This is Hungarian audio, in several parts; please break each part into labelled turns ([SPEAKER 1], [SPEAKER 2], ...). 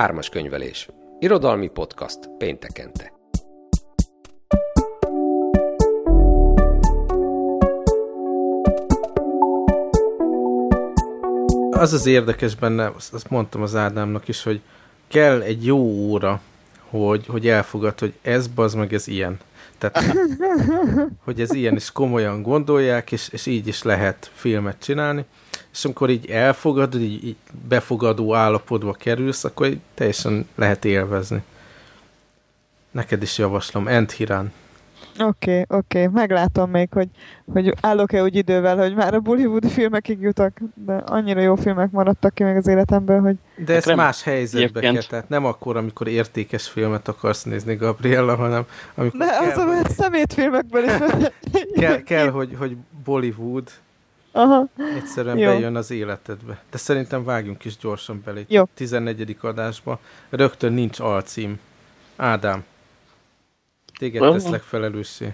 [SPEAKER 1] Ármas könyvelés. Irodalmi podcast péntekente.
[SPEAKER 2] Az az érdekes benne, azt mondtam az Ádámnak is, hogy kell egy jó óra, hogy, hogy elfogad, hogy ez bazd meg, ez ilyen. Tehát, hogy ez ilyen is komolyan gondolják, és, és így is lehet filmet csinálni és amikor így elfogadod, így, így befogadó állapotba kerülsz, akkor így teljesen lehet élvezni. Neked is javaslom, Endhirán.
[SPEAKER 3] Oké, okay, oké, okay. meglátom még, hogy, hogy állok-e úgy idővel, hogy már a Bollywood filmekig jutok, de annyira jó filmek maradtak ki meg az életemből, hogy...
[SPEAKER 2] De ez más helyzetbe kell, tehát nem akkor, amikor értékes filmet akarsz nézni, Gabriella, hanem amikor...
[SPEAKER 3] De kell, az a szemétfilmekből is...
[SPEAKER 2] kell, kell hogy, hogy Bollywood,
[SPEAKER 3] Aha.
[SPEAKER 2] Egyszerűen Jó. bejön az életedbe. De szerintem vágjunk is gyorsan belé.
[SPEAKER 3] Jó.
[SPEAKER 2] 14. adásba. Rögtön nincs alcím. Ádám. Téged uh-huh. teszlek felelőssé.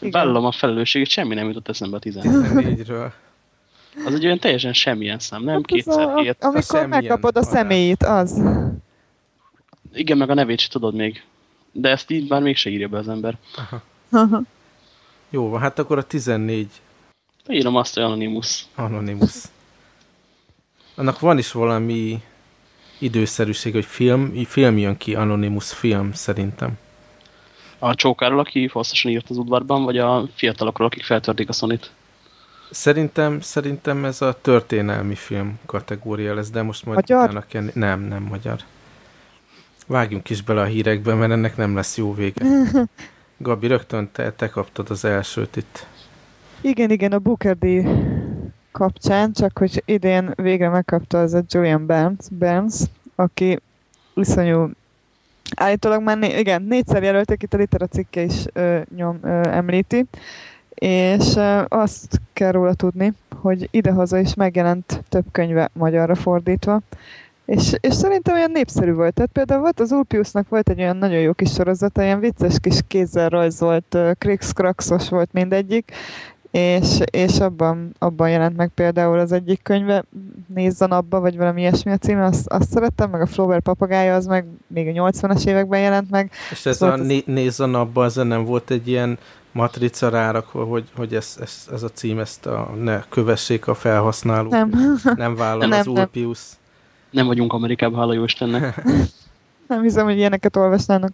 [SPEAKER 4] Vállalom a felelősséget, semmi nem jutott eszembe a
[SPEAKER 2] 14-ről.
[SPEAKER 4] Az egy olyan teljesen semmilyen szám, nem? Hát Kétszer
[SPEAKER 3] a, hét. Amikor a megkapod a személyét, az.
[SPEAKER 4] Igen, meg a nevét sem tudod még. De ezt így már mégse írja be az ember.
[SPEAKER 2] Aha. Aha. Jó van, hát akkor a 14
[SPEAKER 4] Írom azt, hogy Anonymous.
[SPEAKER 2] Anonymous. Annak van is valami időszerűség, hogy film, film jön ki, Anonymous film, szerintem.
[SPEAKER 4] A csókáról, aki hosszasan írt az udvarban, vagy a fiatalokról, akik feltörték a Sonit?
[SPEAKER 2] Szerintem, szerintem ez a történelmi film kategória lesz, de most majd
[SPEAKER 3] magyar?
[SPEAKER 2] utána kell... Nem, nem magyar. Vágjunk is bele a hírekbe, mert ennek nem lesz jó vége. Gabi, rögtön te, te kaptad az elsőt itt.
[SPEAKER 3] Igen, igen, a Booker D kapcsán, csak hogy idén végre megkapta az a Julian Burns, Burns aki iszonyú állítólag már né, igen, négyszer jelölték, itt a litera cikke is ö, nyom, ö, említi, és ö, azt kell róla tudni, hogy idehaza is megjelent több könyve magyarra fordítva, és, és szerintem olyan népszerű volt. Tehát például volt az Ulpiusnak volt egy olyan nagyon jó kis sorozata, ilyen vicces kis kézzel rajzolt, Krix volt mindegyik, és, és abban, abban jelent meg például az egyik könyve, Nézz a napba, vagy valami ilyesmi a címe, azt, azt szerettem, meg a Flaubert papagája, az meg még a 80-as években jelent meg.
[SPEAKER 2] És ez szóval a az... Nézz a napba, az nem volt egy ilyen matrica rárakva, hogy, hogy ez, ez, ez a cím, ezt a, ne kövessék a felhasználók.
[SPEAKER 3] Nem.
[SPEAKER 2] Nem vállal nem, az Ulpius. Nem.
[SPEAKER 4] nem vagyunk Amerikában, hála jó Istennek.
[SPEAKER 3] nem hiszem, hogy ilyeneket olvasnának.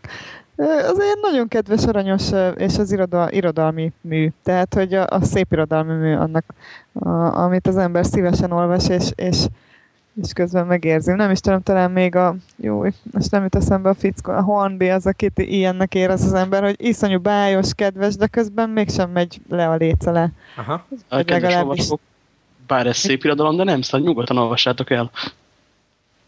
[SPEAKER 3] Az egy nagyon kedves, aranyos, és az iroda, irodalmi mű. Tehát, hogy a, a szép irodalmi mű annak, a, amit az ember szívesen olvas, és, és, és közben megérzi. Nem is tudom, talán még a, jó, most nem jut eszembe a fickó, a Hornby az, akit ilyennek érez az ember, hogy iszonyú bájos, kedves, de közben mégsem megy le a léce le.
[SPEAKER 4] Aha. A kedves olvasók, bár ez szép irodalom, de nem, szóval nyugodtan olvassátok el.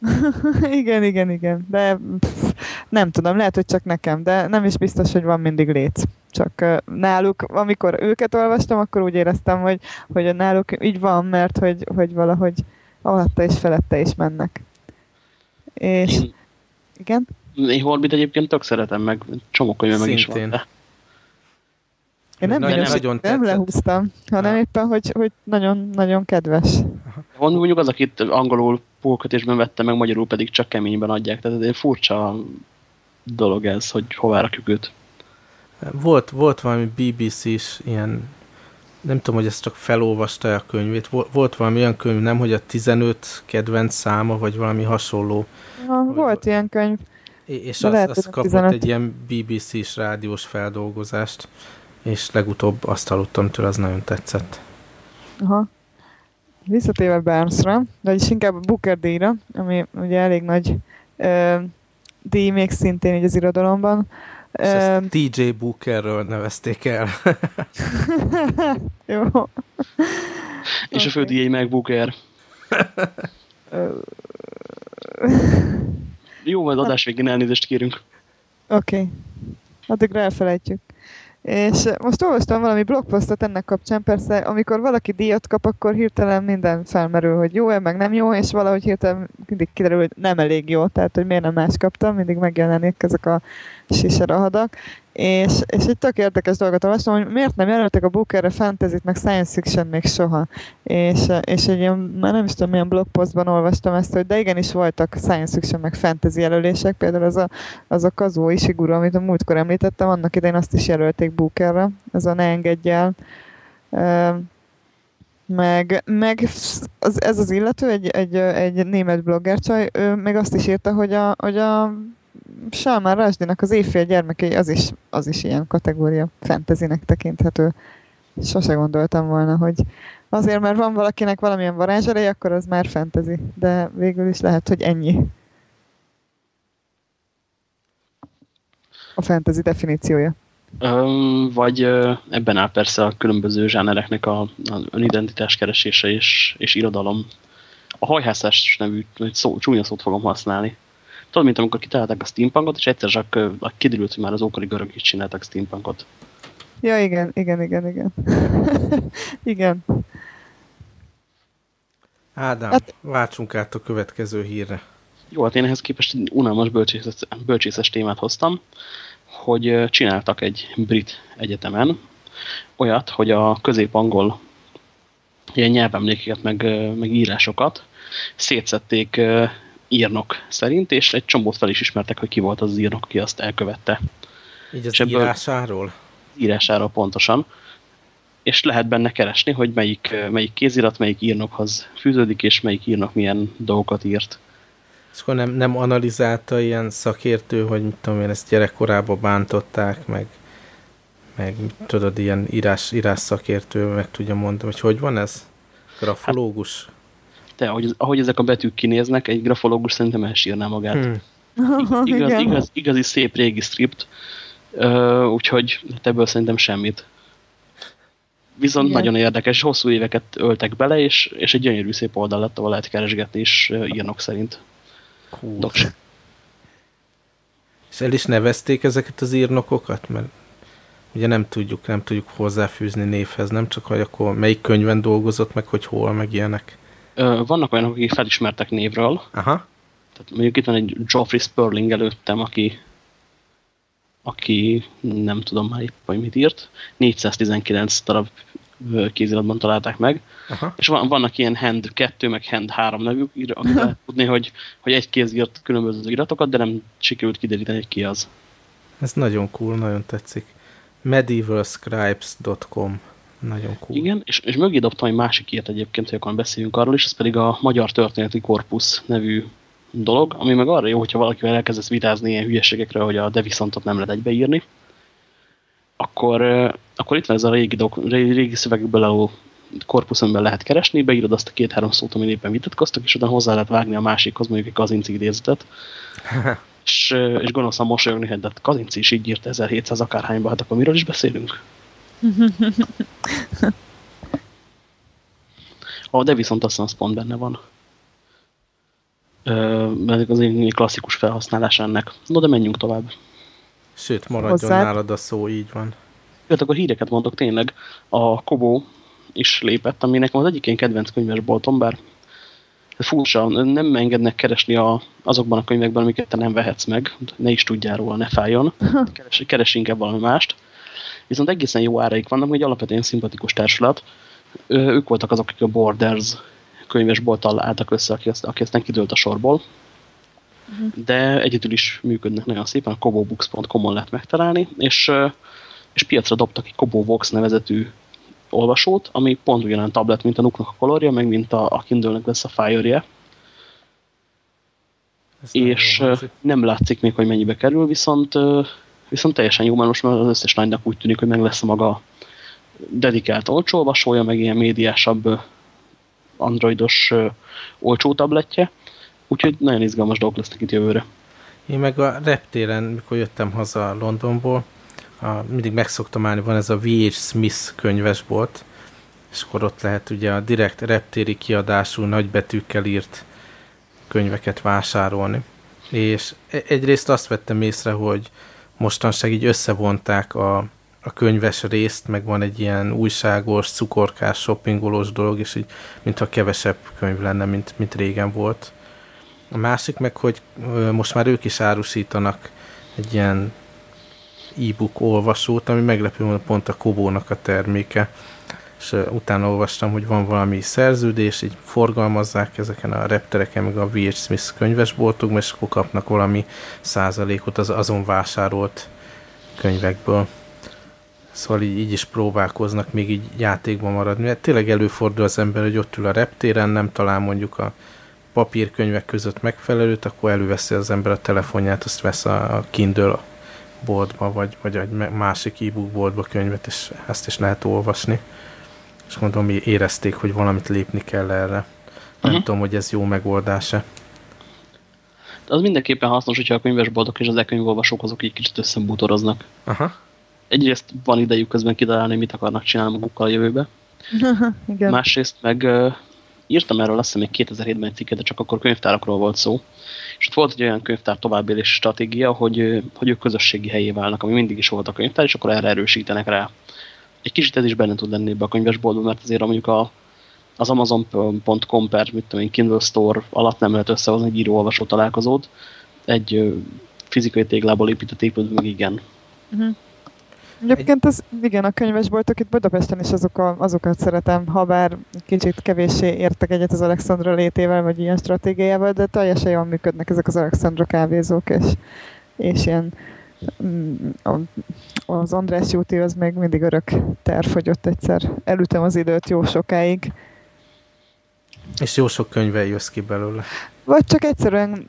[SPEAKER 3] igen, igen, igen. De pff, nem tudom, lehet, hogy csak nekem, de nem is biztos, hogy van mindig léc. Csak uh, náluk, amikor őket olvastam, akkor úgy éreztem, hogy, hogy náluk így van, mert hogy, hogy valahogy alatta és felette is mennek. És... Én, igen?
[SPEAKER 4] Én Horbit egyébként tök szeretem, meg csomó könyve meg is van. De.
[SPEAKER 3] Én nem, nagyon, nagyon nem lehúztam, hanem ha. éppen, hogy, hogy nagyon, nagyon kedves.
[SPEAKER 4] Van mondjuk az, akit angolul pókötésben vette meg, magyarul pedig csak keményben adják. Tehát egy furcsa dolog ez, hogy hová rakjuk őt.
[SPEAKER 2] Volt, volt valami BBC-s ilyen, nem tudom, hogy ezt csak felolvasta a könyvét, volt, volt valami olyan könyv, nem, hogy a 15 kedvenc száma, vagy valami hasonló.
[SPEAKER 3] Ha, vagy, volt ilyen könyv.
[SPEAKER 2] És az, lehet, az kapott 15. egy ilyen BBC-s rádiós feldolgozást, és legutóbb azt hallottam tőle, az nagyon tetszett.
[SPEAKER 3] Aha. Visszatérve Barnesra, vagyis inkább a Booker díjra, ami ugye elég nagy ö, díj még szintén így az irodalomban.
[SPEAKER 2] És ezt TJ Bookerről nevezték el.
[SPEAKER 3] Jó.
[SPEAKER 4] És okay. a fődíjai meg Booker. Jó, majd adás végén elnézést kérünk.
[SPEAKER 3] Oké. Okay. Addigra elfelejtjük. És most olvastam valami blogposztot ennek kapcsán, persze, amikor valaki díjat kap, akkor hirtelen minden felmerül, hogy jó-e, meg nem jó, és valahogy hirtelen mindig kiderül, hogy nem elég jó, tehát hogy miért nem más kaptam, mindig megjelenik ezek a siserahadak. És, és egy tök érdekes dolgot olvastam, hogy miért nem jelöltek a Bookerre fantasy meg science fiction még soha. És, és egy ilyen, már nem is tudom milyen blogpostban olvastam ezt, hogy de igenis voltak science fiction meg fantasy jelölések, például az a, az a Kazuo Ishiguro, amit a múltkor említettem, annak idején azt is jelölték Bookerre, ez a ne engedj el. Meg, meg az, ez az illető, egy, egy, egy német bloggercsaj, ő meg azt is írta, hogy a, hogy a Salman Rushdie-nak az évfél gyermekei, az is, az is ilyen kategória fantasynek tekinthető. Sose gondoltam volna, hogy azért, mert van valakinek valamilyen varázserej, akkor az már fantasy. De végül is lehet, hogy ennyi. A fantasy definíciója.
[SPEAKER 4] Um, vagy uh, ebben áll persze a különböző zsánereknek a, a önidentitás keresése és, és irodalom. A hajhászás nevű szó, csúnya szót fogom használni. Tudod, mint amikor kitalálták a steampunkot, és egyszer csak kiderült, hogy már az ókori görög is csináltak steampunkot.
[SPEAKER 3] Ja, igen, igen, igen, igen. igen.
[SPEAKER 2] Ádám, hát... váltsunk át a következő hírre.
[SPEAKER 4] Jó, hát én ehhez képest unalmas bölcsészes, bölcsészes témát hoztam hogy csináltak egy brit egyetemen olyat, hogy a közép-angol ilyen nyelvemlékeket, meg, meg írásokat szétszették írnok szerint, és egy csomót fel is ismertek, hogy ki volt az írnok, aki azt elkövette.
[SPEAKER 2] Így az írásáról?
[SPEAKER 4] Írásáról pontosan. És lehet benne keresni, hogy melyik, melyik kézirat, melyik írnokhoz fűződik, és melyik írnok milyen dolgokat írt.
[SPEAKER 2] És akkor nem, nem analizálta ilyen szakértő, hogy mit tudom én, ezt gyerekkorában bántották, meg, meg tudod, ilyen írás, írás szakértő meg tudja mondani, hogy hogy van ez? Grafológus? Hát,
[SPEAKER 4] te, ahogy, ahogy ezek a betűk kinéznek, egy grafológus szerintem elsírná magát. Hmm. Igaz, igaz, igazi szép régi script, uh, úgyhogy hát ebből szerintem semmit. Viszont Igen. nagyon érdekes, hosszú éveket öltek bele, és, és egy gyönyörű szép oldal lett, ahol lehet keresgetni, és írnok szerint.
[SPEAKER 2] Cool. Doks. És el is nevezték ezeket az írnokokat? Mert ugye nem tudjuk, nem tudjuk hozzáfűzni névhez, nem csak, hogy akkor melyik könyvben dolgozott, meg hogy hol, meg ilyenek.
[SPEAKER 4] Vannak olyanok, akik felismertek névről.
[SPEAKER 2] Aha.
[SPEAKER 4] Tehát mondjuk itt van egy Geoffrey Sperling előttem, aki aki nem tudom már épp, hogy mit írt. 419 darab kéziratban találták meg. Aha. És van, vannak ilyen Hand 2, meg Hand 3 nevük, amit lehet tudni, hogy, hogy egy kéz írt különböző iratokat, de nem sikerült kideríteni, hogy ki az.
[SPEAKER 2] Ez nagyon cool, nagyon tetszik. medievalscribes.com nagyon cool.
[SPEAKER 4] Igen, és, és mögé dobtam egy másik írt egyébként, hogy akkor beszéljünk arról, és ez pedig a Magyar Történeti Korpusz nevű dolog, ami meg arra jó, hogyha valakivel elkezdesz vitázni ilyen hülyeségekre, hogy a de viszontot nem lehet egybeírni, akkor, akkor itt van ez a régi, dok, régi szövegekből álló korpusz, amiben lehet keresni, beírod azt a két-három szót, amin éppen vitatkoztak, és utána hozzá lehet vágni a másikhoz, mondjuk egy kazinci idézetet. és, és gonoszan mosolyogni, hogy de hát Kazinci is így írt 1700 akárhányba, hát akkor miről is beszélünk? A de viszont azt az pont benne van. Mert az egy klasszikus felhasználás ennek. No, de menjünk tovább.
[SPEAKER 2] Sőt, maradjon Hozzád. nálad a szó, így van.
[SPEAKER 4] Jött, akkor híreket mondok tényleg. A Kobo is lépett, ami nekem az egyik én kedvenc könyvesboltom, bár furcsa, nem engednek keresni a, azokban a könyvekben, amiket te nem vehetsz meg, ne is tudjál róla, ne fájjon, keres, keres inkább valami mást. Viszont egészen jó áraik vannak, egy alapvetően szimpatikus társulat. Ők voltak azok, akik a Borders könyvesbolttal álltak össze, aki, azt, aki aztán kidőlt a sorból. De egyedül is működnek nagyon szépen, a kobobooks.com-on lehet megtalálni, és, és piacra dobtak egy Kobovox nevezetű olvasót, ami pont ugyanolyan tablet, mint a Nuknak a kolorja, meg mint a, a Kindle-nek lesz a Fire-je. És nem látszik még, hogy mennyibe kerül, viszont, viszont teljesen jó, mert az összes lánynak úgy tűnik, hogy meg lesz a maga dedikált olcsó olvasója, meg ilyen médiásabb androidos olcsó tabletje, úgyhogy nagyon izgalmas dolgok lesznek itt jövőre.
[SPEAKER 2] Én meg a reptéren, mikor jöttem haza Londonból, a, mindig megszoktam állni, van ez a V.H. Smith könyvesbolt, és akkor ott lehet ugye a direkt reptéri kiadású nagybetűkkel írt könyveket vásárolni. És e, egyrészt azt vettem észre, hogy mostanság így összevonták a, a könyves részt, meg van egy ilyen újságos, cukorkás, shoppingolós dolog, és így mintha kevesebb könyv lenne, mint, mint régen volt. A másik meg, hogy most már ők is árusítanak egy ilyen e-book olvasót, ami meglepő pont a Kobónak a terméke. És utána olvastam, hogy van valami szerződés, így forgalmazzák ezeken a reptereken, meg a V.H. Smith könyvesboltokban, és akkor kapnak valami százalékot az azon vásárolt könyvekből. Szóval így, így is próbálkoznak még így játékban maradni. Mert tényleg előfordul az ember, hogy ott ül a reptéren, nem talál mondjuk a papírkönyvek között megfelelőt, akkor előveszi az ember a telefonját, azt vesz a Kindle boltba, vagy, vagy egy másik e-book boltba könyvet, és ezt is lehet olvasni. És mondom, érezték, hogy valamit lépni kell erre. Nem uh-huh. tudom, hogy ez jó megoldása.
[SPEAKER 4] Az mindenképpen hasznos, hogyha a könyvesboltok és az e-könyvolvasók azok így kicsit összebútoroznak. Aha. Egyrészt van idejük közben kitalálni, mit akarnak csinálni magukkal a jövőbe. Igen. Másrészt meg uh, írtam erről azt hiszem még 2007-ben egy cikket, de csak akkor könyvtárakról volt szó. És ott volt egy olyan könyvtár továbbélési stratégia, hogy, hogy ők közösségi helyé válnak, ami mindig is volt a könyvtár, és akkor erre erősítenek rá. Egy kicsit ez is benne tud lenni ebbe a könyvesboltban, mert azért mondjuk a, az Amazon.com per, mit tudom én, Kindle Store alatt nem lehet összehozni egy író-olvasó találkozót. Egy fizikai téglából épített épült meg igen. Uh
[SPEAKER 3] mhm. -huh. Egyébként az, igen, a könyvesboltok itt Budapesten is azok a, azokat szeretem, ha bár kicsit kevéssé értek egyet az Alexandra létével, vagy ilyen stratégiával, de teljesen jól működnek ezek az Alexandra kávézók, és, és ilyen mm, az András Júti az még mindig örök terv, hogy ott egyszer elütem az időt jó sokáig.
[SPEAKER 2] És jó sok könyve jössz ki belőle.
[SPEAKER 3] Vagy csak egyszerűen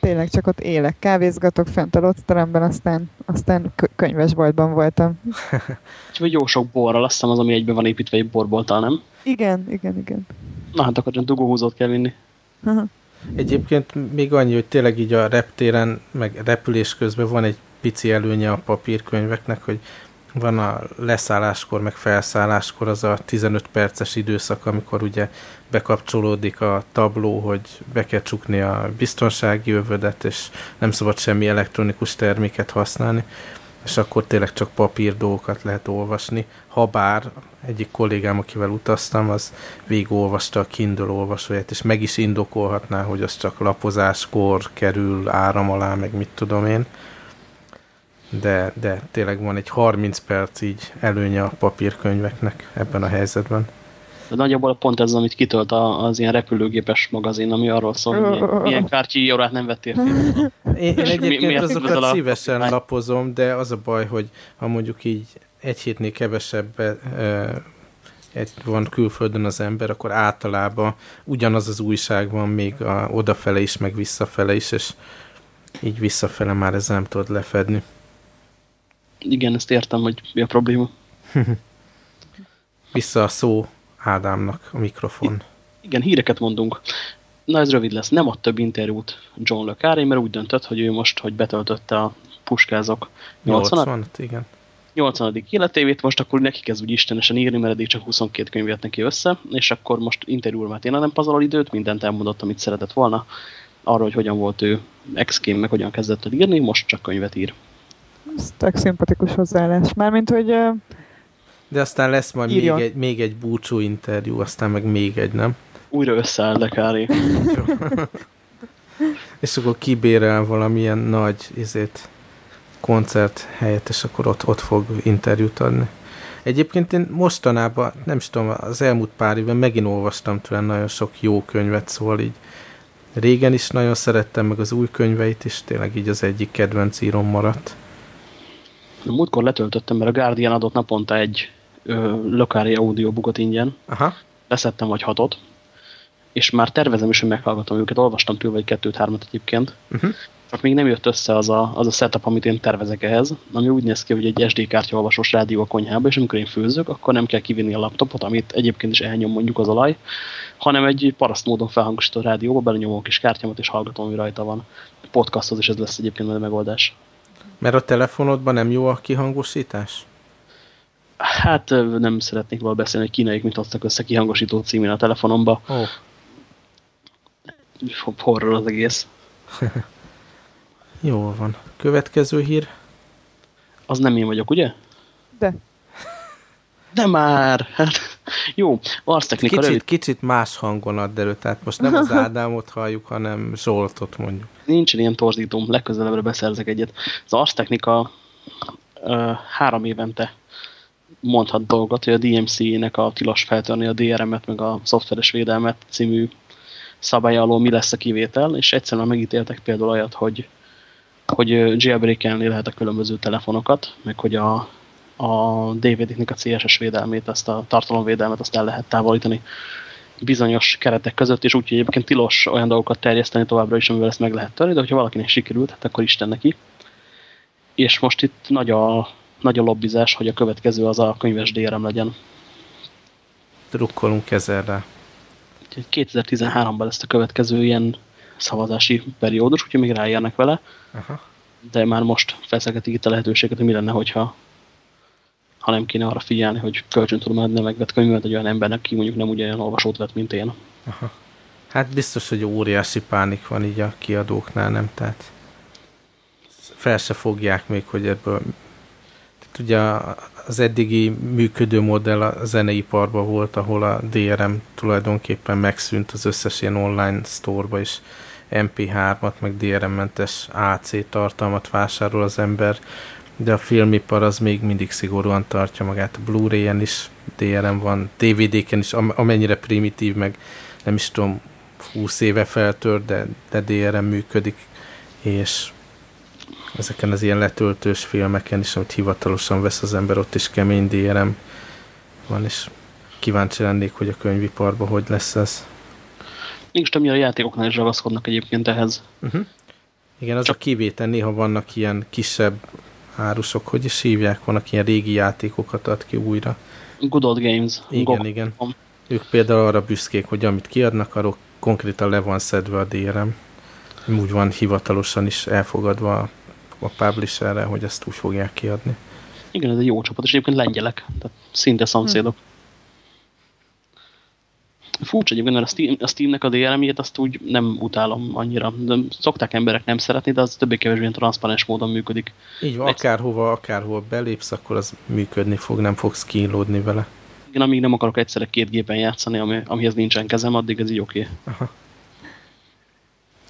[SPEAKER 3] tényleg csak ott élek, kávézgatok fent a lottteremben, aztán, aztán könyvesboltban voltam.
[SPEAKER 4] Úgyhogy jó sok borral, azt hiszem az, ami egyben van építve egy borbolttal, nem?
[SPEAKER 3] Igen, igen, igen.
[SPEAKER 4] Na hát akkor csak dugóhúzót kell vinni.
[SPEAKER 2] Aha. Egyébként még annyi, hogy tényleg így a reptéren, meg repülés közben van egy pici előnye a papírkönyveknek, hogy van a leszálláskor, meg felszálláskor az a 15 perces időszak, amikor ugye bekapcsolódik a tabló, hogy be kell csukni a biztonsági övödet, és nem szabad semmi elektronikus terméket használni, és akkor tényleg csak papír dolgokat lehet olvasni. Habár egyik kollégám, akivel utaztam, az végigolvasta a Kindle olvasóját, és meg is indokolhatná, hogy az csak lapozáskor kerül áram alá, meg mit tudom én de, de tényleg van egy 30 perc így előnye a papírkönyveknek ebben a helyzetben.
[SPEAKER 4] De nagyjából pont ez, amit kitölt az ilyen repülőgépes magazin, ami arról szól, hogy milyen kártyi órát nem vettél fel.
[SPEAKER 2] Én, én egyébként azokat szívesen a... lapozom, de az a baj, hogy ha mondjuk így egy hétnél kevesebb egy, van külföldön az ember, akkor általában ugyanaz az újság van még a, odafele is, meg visszafele is, és így visszafele már ez nem tudod lefedni.
[SPEAKER 4] Igen, ezt értem, hogy mi a probléma.
[SPEAKER 2] Vissza a szó Ádámnak a mikrofon.
[SPEAKER 4] Igen, híreket mondunk. Na ez rövid lesz. Nem ad több interjút John Le Carré, mert úgy döntött, hogy ő most, hogy betöltötte a puskázok
[SPEAKER 2] 80 80 igen.
[SPEAKER 4] 80. életévét, most akkor neki kezd úgy istenesen írni, mert eddig csak 22 könyv jött neki össze, és akkor most interjúl már tényleg nem pazarol időt, mindent elmondott, amit szeretett volna, arról, hogy hogyan volt ő ex meg hogyan kezdett el írni, most csak könyvet ír.
[SPEAKER 3] Ez tök szimpatikus hozzáállás. Mármint, hogy...
[SPEAKER 2] De aztán lesz majd még egy, még egy búcsú interjú, aztán meg még egy, nem?
[SPEAKER 4] Újra összeáll, de kári.
[SPEAKER 2] és akkor kibérel valamilyen nagy izét, koncert helyet, és akkor ott, ott fog interjút adni. Egyébként én mostanában, nem is tudom, az elmúlt pár évben megint olvastam tőle nagyon sok jó könyvet, szóval így régen is nagyon szerettem, meg az új könyveit is, tényleg így az egyik kedvenc írom maradt.
[SPEAKER 4] Múltkor letöltöttem, mert a Guardian adott naponta egy lokári audiobookot ingyen. Aha. Leszettem vagy hatot. És már tervezem is, hogy meghallgatom őket. Olvastam tőle vagy kettőt-hármat egyébként. Uh -huh. Csak még nem jött össze az a, az a setup, amit én tervezek ehhez, ami úgy néz ki, hogy egy SD kártya olvasós rádió a konyhába, és amikor én főzök, akkor nem kell kivinni a laptopot, amit egyébként is elnyom mondjuk az olaj, hanem egy paraszt módon felhangosító rádióba belenyomom a kis kártyámat, és hallgatom, hogy rajta van. Podcasthoz is ez lesz egyébként a megoldás.
[SPEAKER 2] Mert a telefonodban nem jó a kihangosítás?
[SPEAKER 4] Hát nem szeretnék róla beszélni, hogy kínaik mit hoztak össze kihangosító címén a telefonomba. Oh. Horror az egész.
[SPEAKER 2] Jól van. Következő hír?
[SPEAKER 4] Az nem én vagyok, ugye?
[SPEAKER 3] De.
[SPEAKER 4] De már! Hát, jó, arctechnika
[SPEAKER 2] Kicsit,
[SPEAKER 4] rövid.
[SPEAKER 2] kicsit más hangon ad elő, tehát most nem az Ádámot halljuk, hanem Zsoltot mondjuk.
[SPEAKER 4] Nincsen ilyen torzítóm, legközelebbre beszerzek egyet. Az arctechnika ö, három évente mondhat dolgot, hogy a DMC-nek a tilos feltörni a DRM-et, meg a szoftveres védelmet című szabály alól mi lesz a kivétel, és egyszerűen megítéltek például olyat, hogy, hogy jailbreak-elni lehet a különböző telefonokat, meg hogy a, a DVD-nek a CSS védelmét, ezt a tartalomvédelmet azt el lehet távolítani bizonyos keretek között, és úgyhogy egyébként tilos olyan dolgokat terjeszteni továbbra is, amivel ezt meg lehet törni, de hogyha valakinek sikerült, hát akkor Isten neki. És most itt nagy a, nagy a lobbizás, hogy a következő az a könyves DRM legyen.
[SPEAKER 2] Drukkolunk ezerre.
[SPEAKER 4] Úgyhogy 2013-ban lesz a következő ilyen szavazási periódus, úgyhogy még ráérnek vele,
[SPEAKER 2] Aha.
[SPEAKER 4] de már most feszegetik itt a lehetőséget, hogy mi lenne, hogyha ha nem kéne arra figyelni, hogy kölcsön tudom adni a megvett könyvet egy olyan embernek, ki mondjuk nem ugyanolyan olvasót vett, mint én.
[SPEAKER 2] Aha. Hát biztos, hogy óriási pánik van így a kiadóknál, nem? Tehát fel se fogják még, hogy ebből... Tehát ugye az eddigi működő modell a zeneiparban volt, ahol a DRM tulajdonképpen megszűnt az összes ilyen online sztorba is. MP3-at, meg DRM-mentes AC tartalmat vásárol az ember, de a filmipar az még mindig szigorúan tartja magát. A Blu-ray-en is DRM van, DVD-ken is, amennyire primitív, meg nem is tudom, 20 éve feltör, de, de DRM működik, és ezeken az ilyen letöltős filmeken is, amit hivatalosan vesz az ember, ott is kemény DRM van, és kíváncsi lennék, hogy a könyviparban hogy lesz ez.
[SPEAKER 4] Mégis többnyire a játékoknál is ragaszkodnak egyébként ehhez.
[SPEAKER 2] Uh -huh. Igen, az Csak... a kivétel, néha vannak ilyen kisebb árusok, hogy is hívják, vannak ilyen régi játékokat ad ki újra.
[SPEAKER 4] Good Old Games.
[SPEAKER 2] Igen, Go igen. Ők például arra büszkék, hogy amit kiadnak, arról konkrétan le van szedve a DRM. Úgy van hivatalosan is elfogadva a publisherre, hogy ezt úgy fogják kiadni.
[SPEAKER 4] Igen, ez egy jó csapat, és egyébként lengyelek, tehát szinte szomszédok. Hm. Furcsa egyébként, mert a, Steam, a Steamnek a DRM-jét azt úgy nem utálom annyira. De szokták emberek nem szeretni, de az többé-kevésbé transzparens módon működik.
[SPEAKER 2] Így van, akárhova, akárhol belépsz, akkor az működni fog, nem fogsz kínlódni vele.
[SPEAKER 4] Igen, amíg nem akarok egyszerre két gépen játszani, ami, amihez nincsen kezem, addig ez így oké. Okay.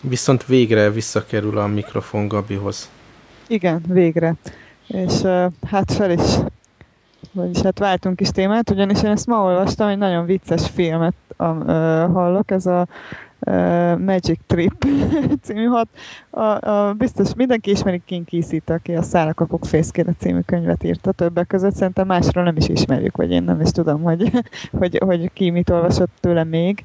[SPEAKER 2] Viszont végre visszakerül a mikrofon Gabihoz.
[SPEAKER 3] Igen, végre. És uh, hát fel is vagyis hát váltunk is témát, ugyanis én ezt ma olvastam, egy nagyon vicces filmet hallok, ez a Magic Trip című hat. A, a, biztos mindenki ismeri King Kisit, aki a Szárakapok fészkére című könyvet írta többek között. Szerintem másról nem is ismerjük, vagy én nem is tudom, hogy, hogy, hogy ki mit olvasott tőle még.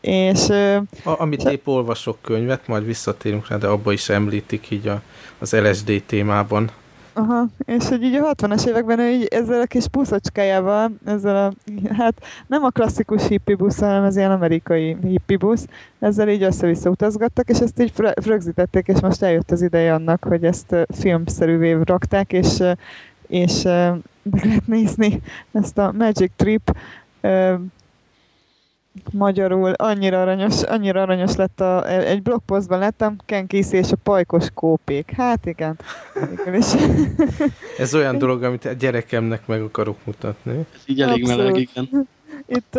[SPEAKER 3] És,
[SPEAKER 2] a, amit épp olvasok könyvet, majd visszatérünk rá, de abba is említik így a, az LSD témában.
[SPEAKER 3] Aha, és hogy így a 60-as években ő így ezzel a kis buszocskájával, ezzel a, hát nem a klasszikus hippi busz, hanem az ilyen amerikai hippi busz, ezzel így össze-vissza utazgattak, és ezt így rögzítették, és most eljött az ideje annak, hogy ezt filmszerűvé rakták, és, és meg lehet nézni ezt a Magic Trip magyarul annyira aranyos, annyira aranyos lett a, egy blogpostban lettem, Ken Casey és a pajkos kópék. Hát igen. is.
[SPEAKER 2] Ez olyan dolog, amit a gyerekemnek meg akarok mutatni.
[SPEAKER 4] Ez így elég meleg, igen.
[SPEAKER 3] Itt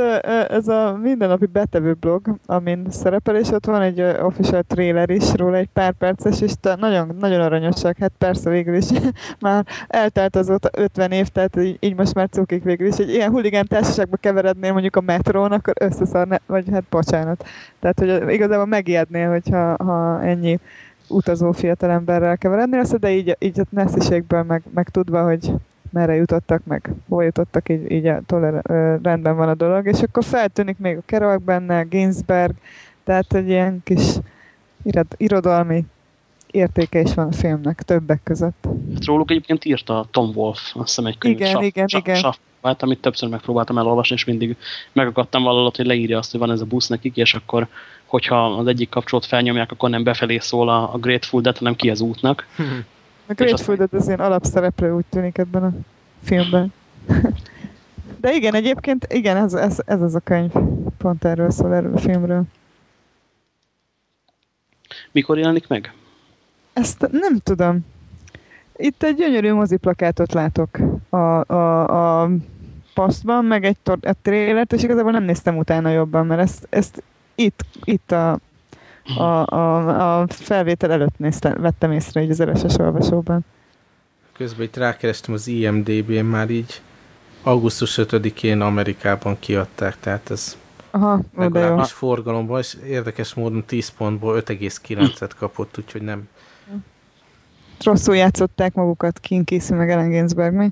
[SPEAKER 3] ez a mindennapi betevő blog, amin szerepel, és ott van egy official trailer is róla, egy pár perces, és nagyon, nagyon aranyosak. Hát persze végül is már eltelt azóta 50 év, tehát így, most már cukik végül is. Egy ilyen huligán társaságba keverednél mondjuk a metrón, akkor összeszarne, vagy hát bocsánat. Tehát, hogy igazából megijednél, hogyha ha ennyi utazó fiatalemberrel keverednél, össze, de így, így a messziségből meg, meg tudva, hogy merre jutottak, meg hol jutottak, így, így a toler, ö, rendben van a dolog, és akkor feltűnik még a Kerouac benne, Ginsberg, tehát egy ilyen kis irad, irodalmi értéke is van a filmnek többek között.
[SPEAKER 4] Hát róluk egyébként írta Tom Wolf, azt hiszem egy könyv.
[SPEAKER 3] Igen, Schaff, igen, Schaff, igen. Schaff,
[SPEAKER 4] hát, amit többször megpróbáltam elolvasni, és mindig megakadtam valalat, hogy leírja azt, hogy van ez a busz nekik, és akkor, hogyha az egyik kapcsolót felnyomják, akkor nem befelé szól a, a Grateful Dead, hanem ki az útnak.
[SPEAKER 3] A Grateful az ilyen alapszereplő úgy tűnik ebben a filmben. De igen, egyébként igen, ez, ez, ez az a könyv. Pont erről szól, erről a filmről.
[SPEAKER 4] Mikor jelenik meg?
[SPEAKER 3] Ezt nem tudom. itt egy gyönyörű moziplakátot látok a, a, a pasztban, meg egy, tor- egy trélert, és igazából nem néztem utána jobban, mert ezt, ezt itt, itt a, a, a, a felvétel előtt néztem, vettem észre így az RSS olvasóban.
[SPEAKER 2] Közben itt rákerestem az IMDB-n, már így augusztus 5-én Amerikában kiadták, tehát ez
[SPEAKER 3] Aha,
[SPEAKER 2] legalábbis forgalomban, és érdekes módon 10 pontból 5,9-et kapott, úgyhogy nem.
[SPEAKER 3] Rosszul játszották magukat King Casey meg Ellen Gainsberg, mi?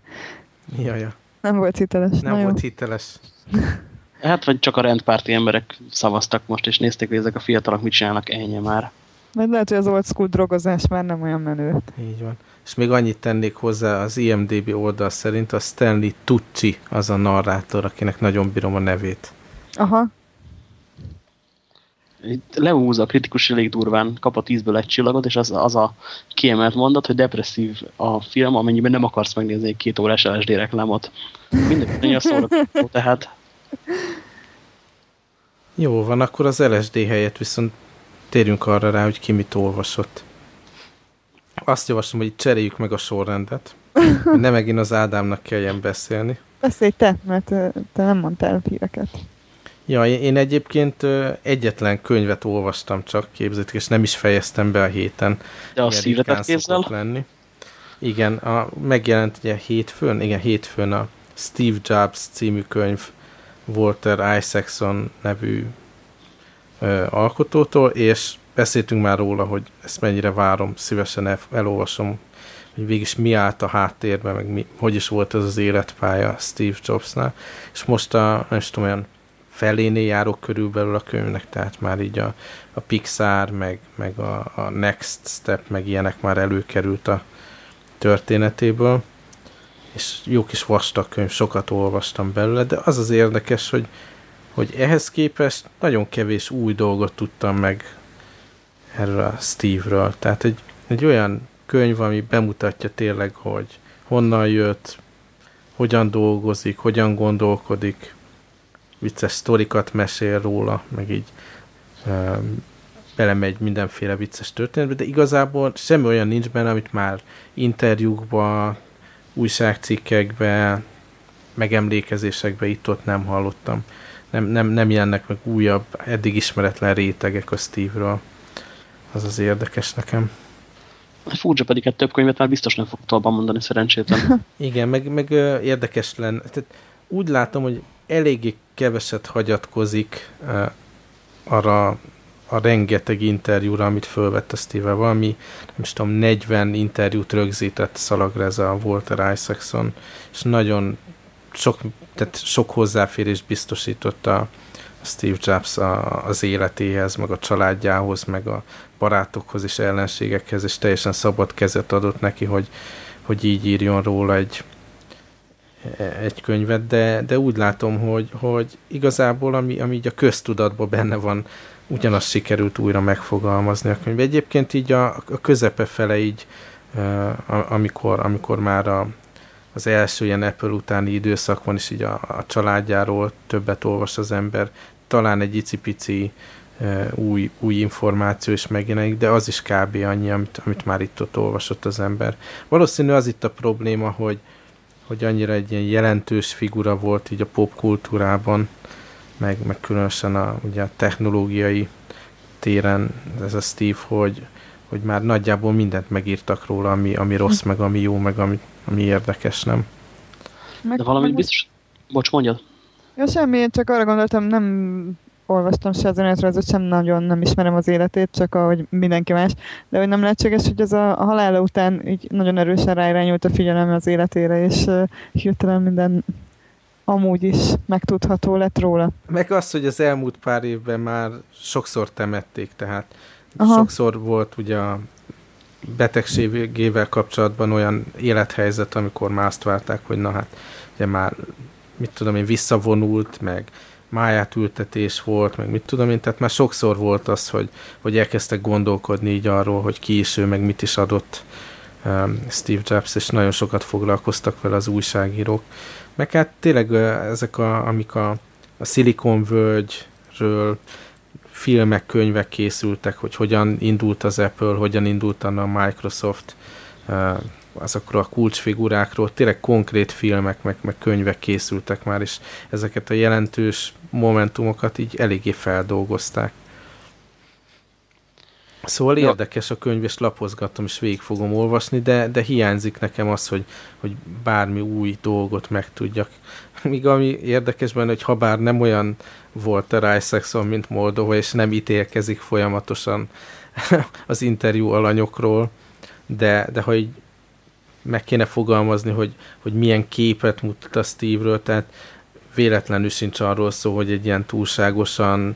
[SPEAKER 2] Jaja.
[SPEAKER 3] Nem volt hiteles.
[SPEAKER 2] Nem volt
[SPEAKER 3] jó.
[SPEAKER 2] hiteles.
[SPEAKER 4] Hát, vagy csak a rendpárti emberek szavaztak most, és nézték, hogy ezek a fiatalok mit csinálnak, ennyi már.
[SPEAKER 3] Mert lehet, hogy az old school drogozás már nem olyan menő.
[SPEAKER 2] Így van. És még annyit tennék hozzá, az IMDB oldal szerint a Stanley Tucci az a narrátor, akinek nagyon bírom a nevét.
[SPEAKER 3] Aha,
[SPEAKER 4] Itt leúzza a kritikus elég durván, kap a tízből egy csillagot, és az, az a kiemelt mondat, hogy depresszív a film, amennyiben nem akarsz megnézni egy két órás LSD reklámot. Mindenki a szórakozó, tehát
[SPEAKER 2] Jó van, akkor az LSD helyett viszont térjünk arra rá, hogy ki mit olvasott. Azt javaslom, hogy cseréljük meg a sorrendet. hogy Ne megint az Ádámnak kelljen beszélni.
[SPEAKER 3] beszélj te, mert te nem mondtál híreket.
[SPEAKER 2] Ja, én én egyébként egyetlen könyvet olvastam csak, képzeljétek, és nem is fejeztem be a héten.
[SPEAKER 4] de a szívetet kézzel.
[SPEAKER 2] lenni. Igen, a, megjelent ugye hétfőn, igen, hétfőn a Steve Jobs című könyv Walter Isaacson nevű ö, alkotótól, és beszéltünk már róla, hogy ezt mennyire várom, szívesen el, elolvasom, hogy végig mi állt a háttérben, meg mi, hogy is volt ez az életpálya Steve Jobsnál, és most a, nem is tudom, olyan felénél járok körülbelül a könyvnek, tehát már így a, a Pixar, meg, meg a, a Next Step, meg ilyenek már előkerült a történetéből, és jó kis vastag könyv, sokat olvastam belőle, de az az érdekes, hogy, hogy ehhez képest nagyon kevés új dolgot tudtam meg erről a Steve-ről. Tehát egy, egy olyan könyv, ami bemutatja tényleg, hogy honnan jött, hogyan dolgozik, hogyan gondolkodik, vicces sztorikat mesél róla, meg így um, belemegy mindenféle vicces történetbe, de igazából semmi olyan nincs benne, amit már interjúkba, újságcikkekbe, megemlékezésekbe itt-ott nem hallottam. Nem, nem, nem jelennek meg újabb, eddig ismeretlen rétegek a Steve-ről. Az az érdekes nekem.
[SPEAKER 4] Furcsa pedig egy több könyvet már biztos nem fog tolban mondani szerencsétlen.
[SPEAKER 2] Igen, meg, meg ö, érdekes lenne. Tehát úgy látom, hogy eléggé keveset hagyatkozik arra a rengeteg interjúra, amit fölvett a Steve valami, nem is tudom, 40 interjút rögzített szalagra ez a Walter Isaacson, és nagyon sok, tehát sok hozzáférés biztosított a Steve Jobs a, az életéhez, meg a családjához, meg a barátokhoz és ellenségekhez, és teljesen szabad kezet adott neki, hogy, hogy így írjon róla egy, egy könyvet, de, de úgy látom, hogy, hogy igazából, ami, ami így a köztudatban benne van, ugyanazt sikerült újra megfogalmazni a könyv. Egyébként így a, a közepe fele így, amikor, amikor már a, az első ilyen Apple utáni időszak van, és így a, a családjáról többet olvas az ember, talán egy icipici új, új információ is megjelenik, de az is kb. annyi, amit, amit már itt ott olvasott az ember. Valószínű az itt a probléma, hogy, hogy annyira egy ilyen jelentős figura volt így a popkultúrában, meg, meg különösen a, ugye a technológiai téren ez a Steve, hogy, hogy már nagyjából mindent megírtak róla, ami, ami rossz, meg ami jó, meg ami, ami érdekes, nem?
[SPEAKER 3] Meg,
[SPEAKER 4] De valamit biztos... Bocs, mondjad.
[SPEAKER 3] Ja, semmi, én csak arra gondoltam, nem olvastam se az önéletrajzot, sem nagyon nem ismerem az életét, csak ahogy mindenki más, de hogy nem lehetséges, hogy ez a, a halála után így nagyon erősen ráirányult a figyelem az életére, és uh, hirtelen minden amúgy is megtudható lett róla.
[SPEAKER 2] Meg az, hogy az elmúlt pár évben már sokszor temették, tehát
[SPEAKER 3] Aha.
[SPEAKER 2] Sokszor volt ugye a betegségével kapcsolatban olyan élethelyzet, amikor már azt várták, hogy na hát, ugye már mit tudom én, visszavonult, meg máját ültetés volt, meg mit tudom én, tehát már sokszor volt az, hogy, hogy elkezdtek gondolkodni így arról, hogy ki is ő, meg mit is adott um, Steve Jobs, és nagyon sokat foglalkoztak vele az újságírók. Meg hát tényleg ezek, a, amik a, a Silicon Völgyről filmek, könyvek készültek, hogy hogyan indult az Apple, hogyan indult a Microsoft, azokról a kulcsfigurákról, tényleg konkrét filmek, meg, meg könyvek készültek már, és ezeket a jelentős momentumokat így eléggé feldolgozták. Szóval ja. érdekes a könyv, és lapozgattam, és végig fogom olvasni, de, de hiányzik nekem az, hogy, hogy bármi új dolgot megtudjak. Míg ami érdekes benne, hogy ha bár nem olyan volt a Isaacson, mint Moldova, és nem ítélkezik folyamatosan az interjú alanyokról, de, de ha így meg kéne fogalmazni, hogy, hogy milyen képet mutat a Steve-ről, tehát véletlenül sincs arról szó, hogy egy ilyen túlságosan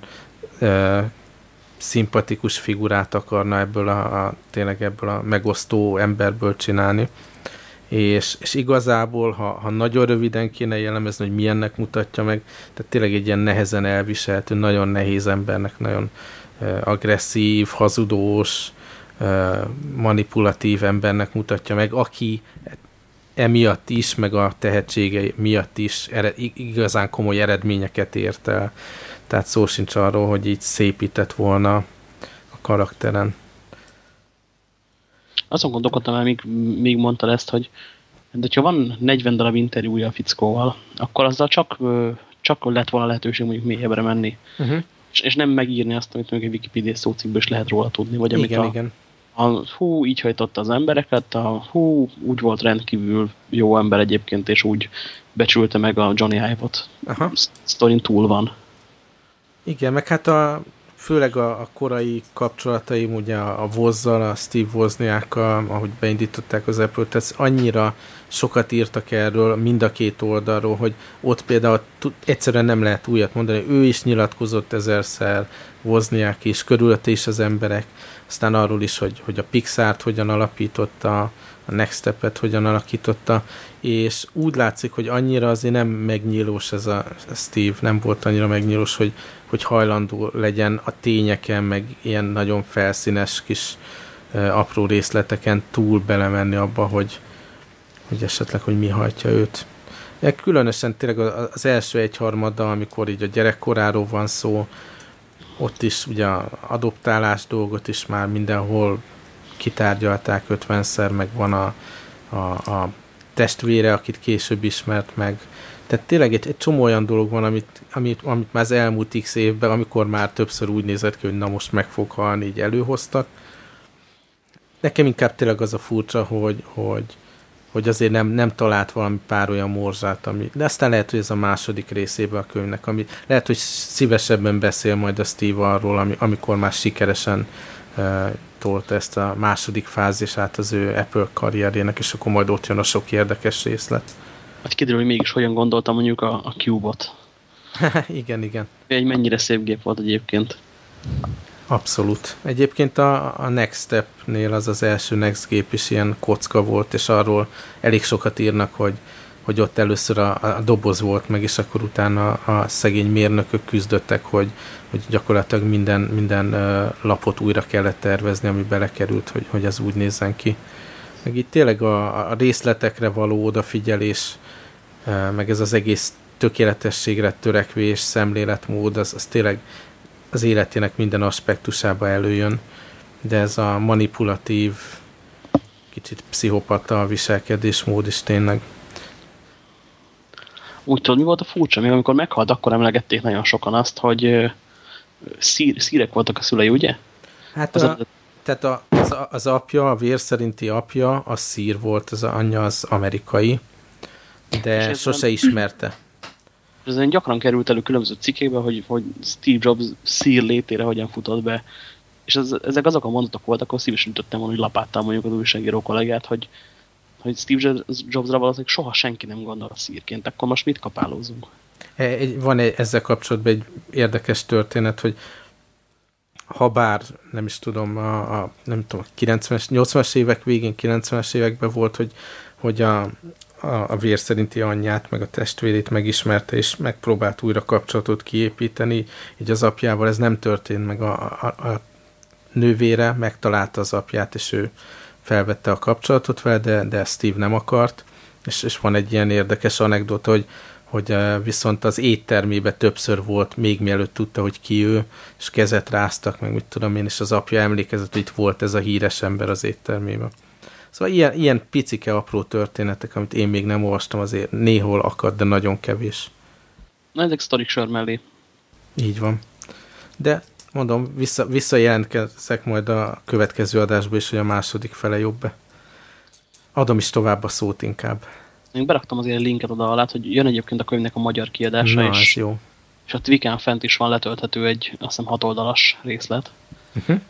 [SPEAKER 2] uh, szimpatikus figurát akarna ebből a, a tényleg ebből a megosztó emberből csinálni. És, és igazából, ha, ha nagyon röviden kéne jellemezni, hogy milyennek mutatja meg, tehát tényleg egy ilyen nehezen elviselhető, nagyon nehéz embernek, nagyon agresszív, hazudós, manipulatív embernek mutatja meg, aki emiatt is, meg a tehetsége miatt is ered, igazán komoly eredményeket ért el. Tehát szó sincs arról, hogy így szépített volna a karakteren.
[SPEAKER 4] Azon gondolkodtam el, míg, míg mondtad ezt, hogy de ha van 40 darab interjúja a fickóval, akkor azzal csak, csak lett volna lehetőség mondjuk mélyebbre menni. Uh mhm. -huh. és, és nem megírni azt, amit mondjuk egy Wikipedia szócikkből is lehet róla tudni, vagy amit
[SPEAKER 2] igen,
[SPEAKER 4] a,
[SPEAKER 2] igen.
[SPEAKER 4] a hú, így hajtotta az embereket, a hú, úgy volt rendkívül jó ember egyébként, és úgy becsülte meg a Johnny Ive-ot. Sztorin túl van.
[SPEAKER 2] Igen, meg hát a, főleg a, a korai kapcsolataim ugye a, Vozzal, a Steve Wozniakkal, ahogy beindították az Apple-t, tehát annyira sokat írtak erről mind a két oldalról, hogy ott például egyszerűen nem lehet újat mondani. Ő is nyilatkozott ezerszer, Wozniak is, körülötte is az emberek, aztán arról is, hogy, hogy a Pixart hogyan alapította, a Next Step-et hogyan alakította, és úgy látszik, hogy annyira azért nem megnyílós ez a Steve, nem volt annyira megnyílós, hogy, hogy hajlandó legyen a tényeken, meg ilyen nagyon felszínes kis apró részleteken túl belemenni abba, hogy, hogy esetleg, hogy mi hajtja őt. Különösen tényleg az első egyharmaddal, amikor így a gyerekkoráról van szó, ott is ugye adoptálás dolgot is már mindenhol kitárgyalták 50-szer, meg van a, a, a testvére, akit később ismert meg. Tehát tényleg egy, egy csomó olyan dolog van, amit, amit, amit már az elmúlt x évben, amikor már többször úgy nézett ki, hogy na most meg fog halni, így előhoztak. Nekem inkább tényleg az a furcsa, hogy, hogy, hogy azért nem, nem talált valami pár olyan morzsát, ami, de aztán lehet, hogy ez a második részében a könyvnek, ami lehet, hogy szívesebben beszél majd a Steve arról, ami, amikor már sikeresen uh, tolta ezt a második fázisát az ő Apple karrierjének, és akkor majd ott jön a sok érdekes részlet.
[SPEAKER 4] Hát kiderül, hogy mégis hogyan gondoltam mondjuk a, a Cube-ot.
[SPEAKER 2] igen, igen.
[SPEAKER 4] Egy mennyire szép gép volt egyébként.
[SPEAKER 2] Abszolút. Egyébként a, a Next Step-nél az az első Next gép is ilyen kocka volt, és arról elég sokat írnak, hogy, hogy ott először a, a doboz volt meg, és akkor utána a szegény mérnökök küzdöttek, hogy, hogy gyakorlatilag minden, minden lapot újra kellett tervezni, ami belekerült, hogy, hogy ez úgy nézzen ki. Meg itt tényleg a, a részletekre való odafigyelés, meg ez az egész tökéletességre törekvés, szemléletmód, az, az tényleg az életének minden aspektusába előjön, de ez a manipulatív, kicsit pszichopata viselkedésmód is tényleg.
[SPEAKER 4] Úgy tudod, mi volt a furcsa? Még amikor meghalt, akkor emlegették nagyon sokan azt, hogy szír, szírek voltak a szülei, ugye?
[SPEAKER 2] Hát a, a, tehát a, az, az apja, a vér szerinti apja, az szír volt, az anyja az amerikai, de sose ismerte
[SPEAKER 4] ez gyakran került elő különböző cikkekben, hogy, hogy Steve Jobs szír létére hogyan futott be. És ez, ezek azok a mondatok voltak, akkor szívesen ütöttem volna, hogy lapáttam mondjuk az újságíró kollégát, hogy, hogy Steve Jobsra valószínűleg soha senki nem gondol a szírként, akkor most mit kapálózunk?
[SPEAKER 2] Egy, van egy, ezzel kapcsolatban egy érdekes történet, hogy ha bár nem is tudom, a, a nem tudom, 90-es, 80-as évek végén, 90-es években volt, hogy, hogy a, a, vér szerinti anyját, meg a testvérét megismerte, és megpróbált újra kapcsolatot kiépíteni, így az apjával ez nem történt, meg. A, a, a nővére megtalálta az apját, és ő felvette a kapcsolatot vele, de, de Steve nem akart, és, és van egy ilyen érdekes anekdota, hogy, hogy eh, viszont az éttermébe többször volt, még mielőtt tudta, hogy ki ő, és kezet ráztak, meg mit tudom én, és az apja emlékezett, hogy itt volt ez a híres ember az éttermében. Szóval ilyen, ilyen picike, apró történetek, amit én még nem olvastam, azért néhol akad, de nagyon kevés.
[SPEAKER 4] Na, ezek sztorik sor mellé.
[SPEAKER 2] Így van. De mondom, vissza, visszajelentkezek majd a következő adásba is, hogy a második fele jobb. Adom is tovább a szót inkább.
[SPEAKER 4] Én beraktam azért linket oda alá, hogy jön egyébként a könyvnek a magyar kiadása,
[SPEAKER 2] Na,
[SPEAKER 4] és,
[SPEAKER 2] jó.
[SPEAKER 4] és a Twikán fent is van letölthető egy, azt hiszem, hatoldalas részlet. Uh
[SPEAKER 2] mhm.
[SPEAKER 4] -huh.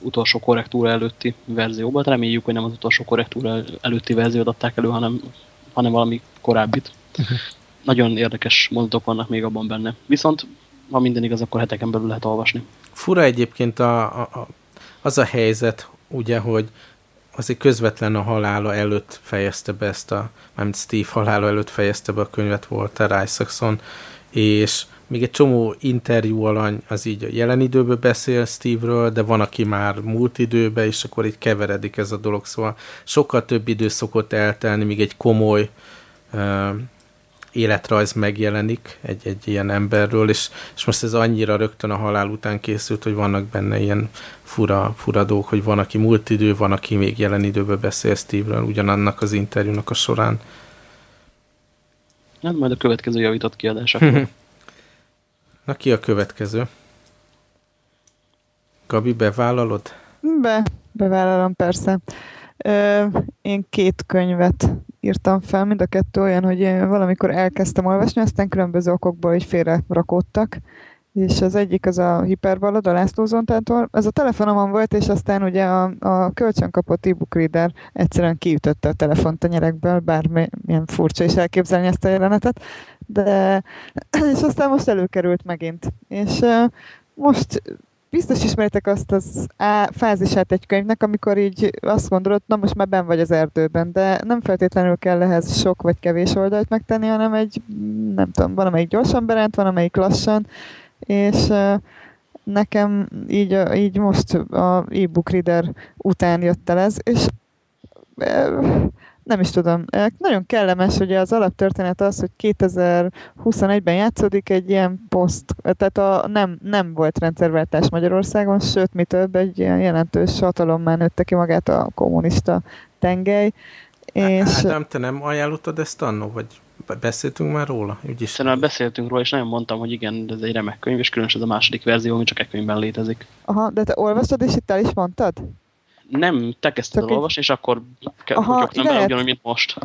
[SPEAKER 4] Utolsó korrektúra előtti verzióban. Hát reméljük, hogy nem az utolsó korrektúra előtti verziót adták elő, hanem, hanem valami korábbit.
[SPEAKER 2] Mhm.
[SPEAKER 4] Nagyon érdekes mondatok vannak még abban benne. Viszont ha minden igaz, akkor heteken belül lehet olvasni.
[SPEAKER 2] Fura egyébként a, a, a, az a helyzet, ugye, hogy azért közvetlen a halála előtt fejezte be ezt a, mármint Steve halála előtt fejezte be a könyvet Walter Isaacson, és még egy csomó interjú alany az így a jelen időben beszél Steve-ről, de van, aki már múlt időben, és akkor így keveredik ez a dolog, szóval sokkal több idő szokott eltelni, míg egy komoly uh, életrajz megjelenik egy, egy ilyen emberről, és, és most ez annyira rögtön a halál után készült, hogy vannak benne ilyen fura, fura dolgok, hogy van, aki múlt idő, van, aki még jelen időben beszél Steve-ről, ugyanannak az interjúnak a során.
[SPEAKER 4] Nem, majd a következő javított kiadás.
[SPEAKER 2] Na ki a következő? Gabi, bevállalod?
[SPEAKER 3] Be, bevállalom persze. Ö, én két könyvet írtam fel, mind a kettő olyan, hogy én valamikor elkezdtem olvasni, aztán különböző okokból így félre rakódtak. És az egyik az a hiperballad, a László Zontától. Ez a telefonomon volt, és aztán ugye a, a kölcsön kapott e-book reader egyszerűen kiütötte a telefont a nyerekből, bármilyen furcsa is elképzelni ezt a jelenetet. De, és aztán most előkerült megint. És most biztos ismeritek azt az á, fázisát egy könyvnek, amikor így azt gondolod, na most már ben vagy az erdőben, de nem feltétlenül kell ehhez sok vagy kevés oldalt megtenni, hanem egy, nem tudom, van amelyik gyorsan berend, van amelyik lassan, és nekem így, így most a e-book reader után jött el ez, és nem is tudom, nagyon kellemes, hogy az alaptörténet az, hogy 2021-ben játszódik egy ilyen poszt, tehát a, nem, nem volt rendszerváltás Magyarországon, sőt, mi több, egy ilyen jelentős hatalommá nőtte ki magát a kommunista tengely. És...
[SPEAKER 2] Ádám, te nem ajánlottad ezt annó, vagy beszéltünk már róla?
[SPEAKER 4] Úgyis... Szerintem beszéltünk róla, és nagyon mondtam, hogy igen, ez egy remek könyv, és különösen ez a második verzió, ami csak egy könyvben létezik.
[SPEAKER 3] Aha, de te olvastad, és itt el is mondtad?
[SPEAKER 4] Nem, te kezdted el olvasni, és akkor nem belőle, mint most.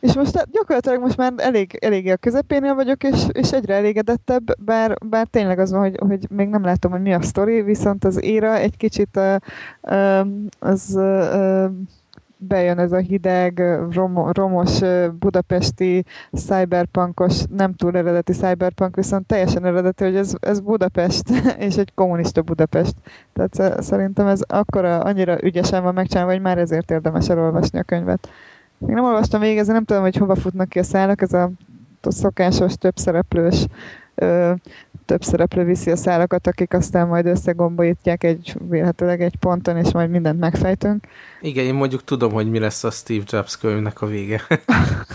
[SPEAKER 3] És most gyakorlatilag most már elég, elég a közepénél vagyok, és, és egyre elégedettebb, bár, bár tényleg az van, hogy, hogy még nem látom, hogy mi a sztori, viszont az éra egy kicsit uh, uh, az uh, bejön ez a hideg, rom, romos budapesti cyberpunkos, nem túl eredeti cyberpunk, viszont teljesen eredeti, hogy ez, ez Budapest, és egy kommunista Budapest. Tehát szerintem ez akkora, annyira ügyesen van megcsinálva, hogy már ezért érdemes elolvasni a könyvet. Még nem olvastam végig, ezért nem tudom, hogy hova futnak ki a szálak, ez a, szokásos, többszereplős több szereplő viszi a szálakat, akik aztán majd összegombolítják egy, vélhetőleg egy ponton, és majd mindent megfejtünk.
[SPEAKER 2] Igen, én mondjuk tudom, hogy mi lesz a Steve Jobs könyvnek a vége.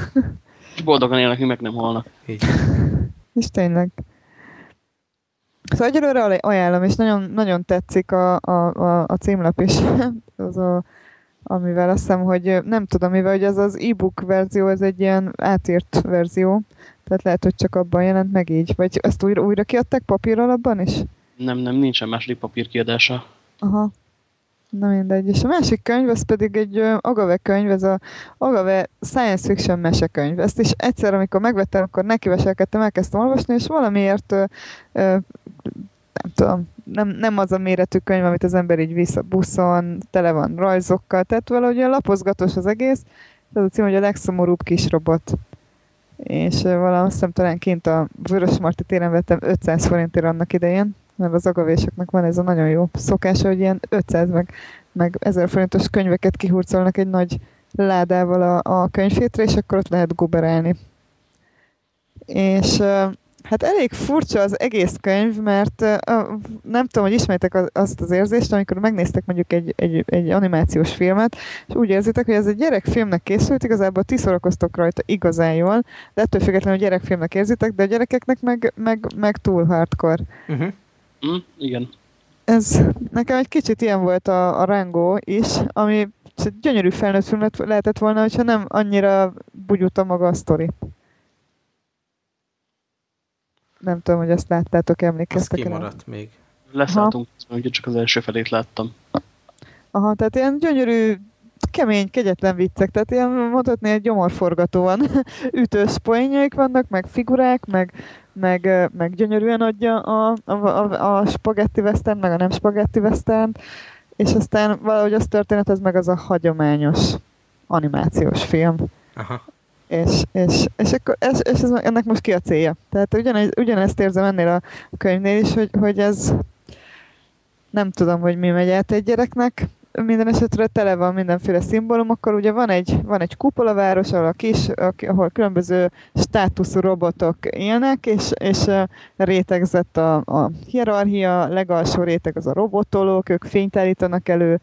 [SPEAKER 4] Boldogan élnek, mi meg nem halnak.
[SPEAKER 2] Így.
[SPEAKER 3] És tényleg. Szóval egyelőre ajánlom, és nagyon, nagyon tetszik a, a, a, a címlap is. az a, amivel azt hiszem, hogy nem tudom, mivel hogy az az e-book verzió, ez egy ilyen átírt verzió, tehát lehet, hogy csak abban jelent meg így. Vagy ezt újra, újra kiadták papír alapban is?
[SPEAKER 4] Nem, nem, nincsen második papír kiadása.
[SPEAKER 3] Aha. Na mindegy. És a másik könyv, az pedig egy Agave könyv, ez a Agave Science Fiction mesekönyv. Ezt is egyszer, amikor megvettem, akkor nekiveselkedtem, elkezdtem olvasni, és valamiért uh, uh, nem tudom, nem, nem az a méretű könyv, amit az ember így visz a buszon, tele van rajzokkal, tehát valahogy a lapozgatós az egész. Ez a cím, hogy a legszomorúbb kis robot és valami azt hiszem talán kint a Vörösmarty téren vettem 500 forintért annak idején, mert az agavésoknak van ez a nagyon jó szokása, hogy ilyen 500 meg, meg 1000 forintos könyveket kihurcolnak egy nagy ládával a, a könyvhétre, és akkor ott lehet guberálni. És Hát elég furcsa az egész könyv, mert nem tudom, hogy ismertek azt az érzést, amikor megnéztek mondjuk egy, egy, egy animációs filmet, és úgy érzitek, hogy ez egy gyerekfilmnek készült, igazából ti szórakoztok rajta igazán jól, de ettől függetlenül gyerekfilmnek érzitek, de a gyerekeknek meg, meg, meg túl hardcore.
[SPEAKER 4] Uh-huh. Mm, igen.
[SPEAKER 3] Ez nekem egy kicsit ilyen volt a, a Rango is, ami gyönyörű felnőtt film lehetett volna, hogyha nem annyira bugyuta maga a sztori. Nem tudom, hogy ezt láttátok, emlékeztek.
[SPEAKER 2] Az kimaradt még.
[SPEAKER 4] Leszálltunk, úgyhogy csak az első felét láttam.
[SPEAKER 3] Aha, tehát ilyen gyönyörű, kemény, kegyetlen viccek, tehát ilyen mondhatni egy gyomorforgatóan ütős poénjaik vannak, meg figurák, meg, meg, meg gyönyörűen adja a, a, a, a spagetti western, meg a nem spagetti western, és aztán valahogy az történet, ez meg az a hagyományos animációs film.
[SPEAKER 2] Aha.
[SPEAKER 3] És, és, és, akkor, és, és ez, ennek most ki a célja? Tehát ugyanez, ugyanezt érzem ennél a könyvnél is, hogy, hogy ez nem tudom, hogy mi megy át egy gyereknek, minden esetre tele van mindenféle szimbólumokkal. Ugye van egy, van egy kupolaváros, ahol, a kis, ahol különböző státuszú robotok élnek, és, és rétegzett a, a hierarchia, legalsó réteg az a robotolók, ők fényt állítanak elő,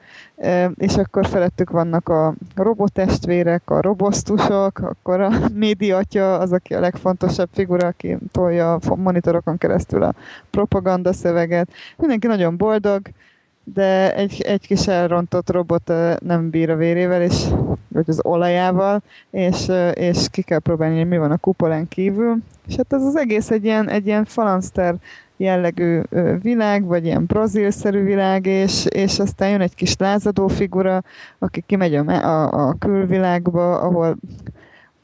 [SPEAKER 3] és akkor felettük vannak a robottestvérek, a robosztusok, akkor a médiatja az, aki a legfontosabb figura, aki tolja a monitorokon keresztül a propaganda szöveget. Mindenki nagyon boldog, de egy, egy kis elrontott robot nem bír a vérével, és, vagy az olajával, és, és ki kell próbálni, hogy mi van a kupolán kívül. És hát ez az egész egy ilyen, egy ilyen falanszter jellegű világ, vagy ilyen brazilszerű világ, és, és aztán jön egy kis lázadó figura, aki kimegy a, a, a külvilágba, ahol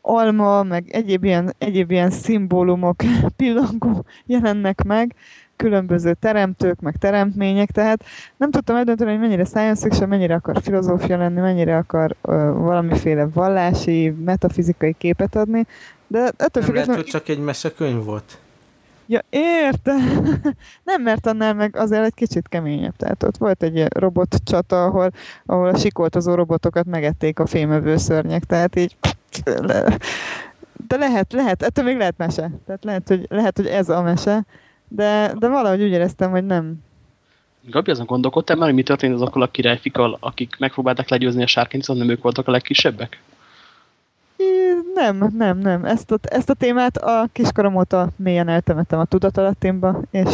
[SPEAKER 3] alma, meg egyéb ilyen, egyéb ilyen szimbólumok, pillangó jelennek meg, különböző teremtők, meg teremtmények, tehát nem tudtam eldönteni, hogy mennyire science fiction, mennyire akar filozófia lenni, mennyire akar uh, valamiféle vallási, metafizikai képet adni, de ettől
[SPEAKER 2] Nem lehet, hogy csak egy mesekönyv volt?
[SPEAKER 3] Ja, értem. Nem, mert annál meg azért egy kicsit keményebb. Tehát ott volt egy robotcsata, ahol, ahol a sikoltozó robotokat megették a fémevő szörnyek, tehát így de lehet, lehet, ettől még lehet mese. Tehát lehet, hogy, lehet, hogy ez a mese, de, de valahogy úgy éreztem, hogy nem.
[SPEAKER 4] Gabi, azon gondolkodtál már, hogy mi történt azokkal a királyfikkal, akik megpróbálták legyőzni a sárkányt, viszont nem ők voltak a legkisebbek?
[SPEAKER 3] Nem, nem, nem. Ezt a, ezt a témát a kiskorom óta mélyen eltemettem a tudatalattimba, és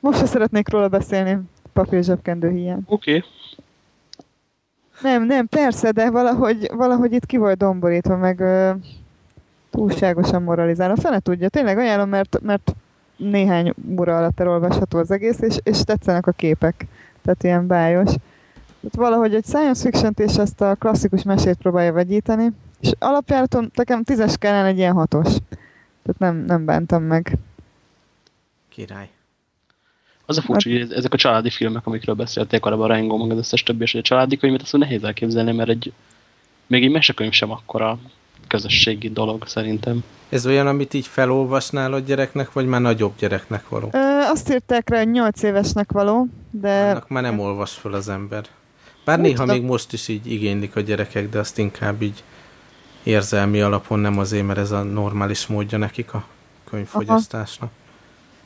[SPEAKER 3] most se szeretnék róla beszélni, papír zsebkendő hiány.
[SPEAKER 4] Oké. Okay.
[SPEAKER 3] Nem, nem, persze, de valahogy, valahogy itt ki volt domborítva, meg ö, túlságosan moralizálva. Fene tudja, tényleg ajánlom, mert, mert néhány óra alatt elolvasható az egész, és, és tetszenek a képek. Tehát ilyen bájos. Tehát valahogy egy science fiction és ezt a klasszikus mesét próbálja vegyíteni, és alapjáraton nekem tízes kellene egy ilyen hatos. Tehát nem, nem bántam meg.
[SPEAKER 2] Király.
[SPEAKER 4] Az a furcsa, hát... hogy ezek a családi filmek, amikről beszélték korábban a Rengo, meg az összes többi, és a családi könyvet azt nehéz elképzelni, mert egy, még egy mesekönyv sem akkora közösségi dolog szerintem.
[SPEAKER 2] Ez olyan, amit így felolvasnál a gyereknek, vagy már nagyobb gyereknek való?
[SPEAKER 3] Ö, azt írták rá, hogy 8 évesnek való, de...
[SPEAKER 2] Annak már nem olvas fel az ember. Bár Úgy néha tudom. még most is így igénylik a gyerekek, de azt inkább így érzelmi alapon, nem azért, mert ez a normális módja nekik a könyvfogyasztásnak. Aha.